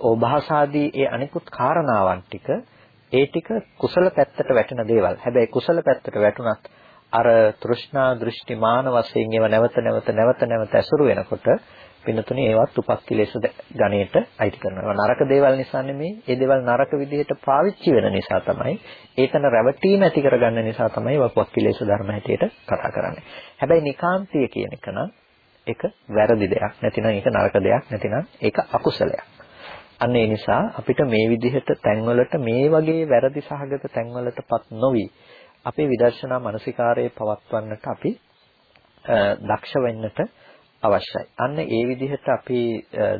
ඕභාසාදී ඒ අනිකුත් කාරණාවන් ටික ඒ ටික කුසල පැත්තට වැටෙන දේවල්. හැබැයි කුසල පැත්තට වැටුණත් අර තෘෂ්ණා දෘෂ්ටි මාන වශයෙන් ඒව නැවත නැවත නැවත නැවත ඇසුරු වෙනකොට පින්නතුනේ ඒවත් උපක්ඛිලේශ ගණයට අයිති කරනවා. නරක දේවල් නිසා නෙමෙයි, ඒ දේවල් නරක විදිහට පාවිච්චි වෙන නිසා තමයි, ඒතන රැවටීම ඇති කරගන්න නිසා තමයි උපක්ඛිලේශ ධර්ම හැටියට කතා කරන්නේ. හැබැයි නිකාන්තිය කියන එක නම් ඒක වැරදි දෙයක්. නැතිනම් ඒක නරක දෙයක්. නැතිනම් ඒක අකුසලයක්. අන්න ඒ නිසා අපිට මේ විදිහට තැන්වලට මේ වගේ වැරදි සහගත තැන්වලටපත් නොවි අපේ විදර්ශනා මානසිකාරයේ පවත්වන්නට අපි දක්ෂ වෙන්නට අවශ්‍යයි. අන්න ඒ විදිහට අපි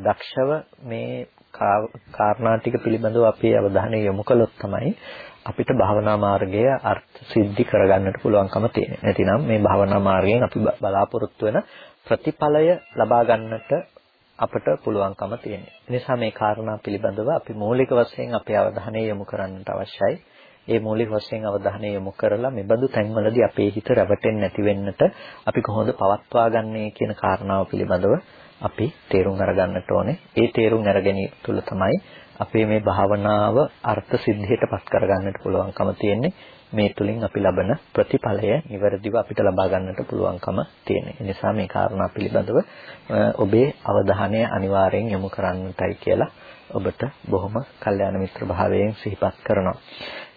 දක්ෂව මේ කාරණා ටික පිළිබඳව අපේ අවධානය යොමු කළොත් තමයි අපිට භාවනා මාර්ගය අර්ථ සිද්ධි කරගන්නට පුළුවන්කම තියෙන්නේ. නැතිනම් මේ භාවනා මාර්ගයෙන් අපි බලාපොරොත්තු වෙන ප්‍රතිඵලය ලබා ගන්නට අපට පුළුවන්කම තියෙනවා. ඒ නිසා මේ කාරණා පිළිබඳව අපි මූලික වශයෙන් අපේ අවධානය යොමු කරන්නට අවශ්‍යයි. ඒ මූලික වශයෙන් අවධානය යොමු කරලා මේ බඳු තැන්වලදී අපේ හිත රැවටෙන්නේ නැති වෙන්නට අපි කොහොමද පවත්වා ගන්නේ කියන කාරණාව පිළිබඳව අපි තේරුම් අරගන්නට ඕනේ. ඒ තේරුම් අරගැනීම තුළ තමයි අපේ මේ භාවනාව අර්ථ සිද්ධියටපත් කරගන්නට පුළුවන්කම තියෙන්නේ. මේ තුලින් අපි ලබන ප්‍රතිඵලය નિවරදිව අපිට ලබා ගන්නට පුළුවන්කම තියෙනවා. ඒ නිසා මේ කාරණා පිළිබඳව ඔබේ අවධානය අනිවාර්යෙන් යොමු කරන්නටයි කියලා ඔබට බොහොම කල්යාණ මිත්‍ර භාවයෙන් සිහිපත් කරනවා.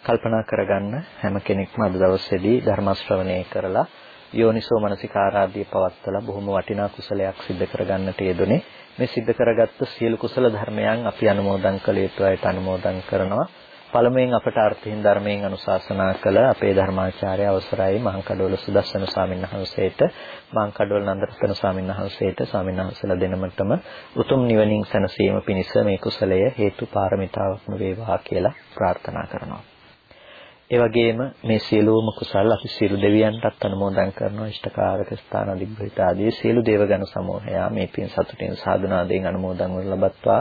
කල්පනා කරගන්න හැම කෙනෙක්ම අද දවසේදී ධර්ම ශ්‍රවණය කරලා යෝනිසෝ මනසිකාරාදී පවත්තලා බොහොම වටිනා කුසලයක් සිද්ධ කරගන්නට යෙදුනේ. මේ සිද්ධ කරගත්ත සියලු කුසල ධර්මයන් අපි අනුමෝදන් කළ යුතු අයට අනුමෝදන් කරනවා. පළමුවෙන් අපට අර්ථයෙන් ධර්මයෙන් අනුශාසනා කළ අපේ ධර්මාචාර්ය අවසරයි මහංකඩෝල සුදස්සන ස්වාමීන් වහන්සේට මහංකඩෝල නන්දරත්න ස්වාමීන් වහන්සේට ස්වාමීන් වහන්සේලා දෙනමතම උතුම් නිවනින් සැනසීම පිණිස මේ කුසලය හේතු පාරමිතාවක්ම වේවා කියලා ප්‍රාර්ථනා කරනවා. ඒ වගේම මේ සියලුම කුසල් අපි සියලු දෙවියන්ටත් අනුමෝදන් කරනවා ඉෂ්ඨකාරක ස්ථාන අධිග්‍රහිත ආදී සියලු දේවගණ සමූහයා මේ පින් සතුටින් සාධනාවෙන් අනුමෝදන් වන ලබත්වා.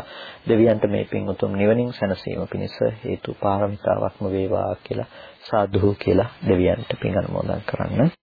දෙවියන්ට මේ පින් උතුම් නිවනින් සැනසීම පිණිස හේතු පාරමිතාවක්ම වේවා කියලා සාදු කියලා දෙවියන්ට පින් අනුමෝදන් කරන්න.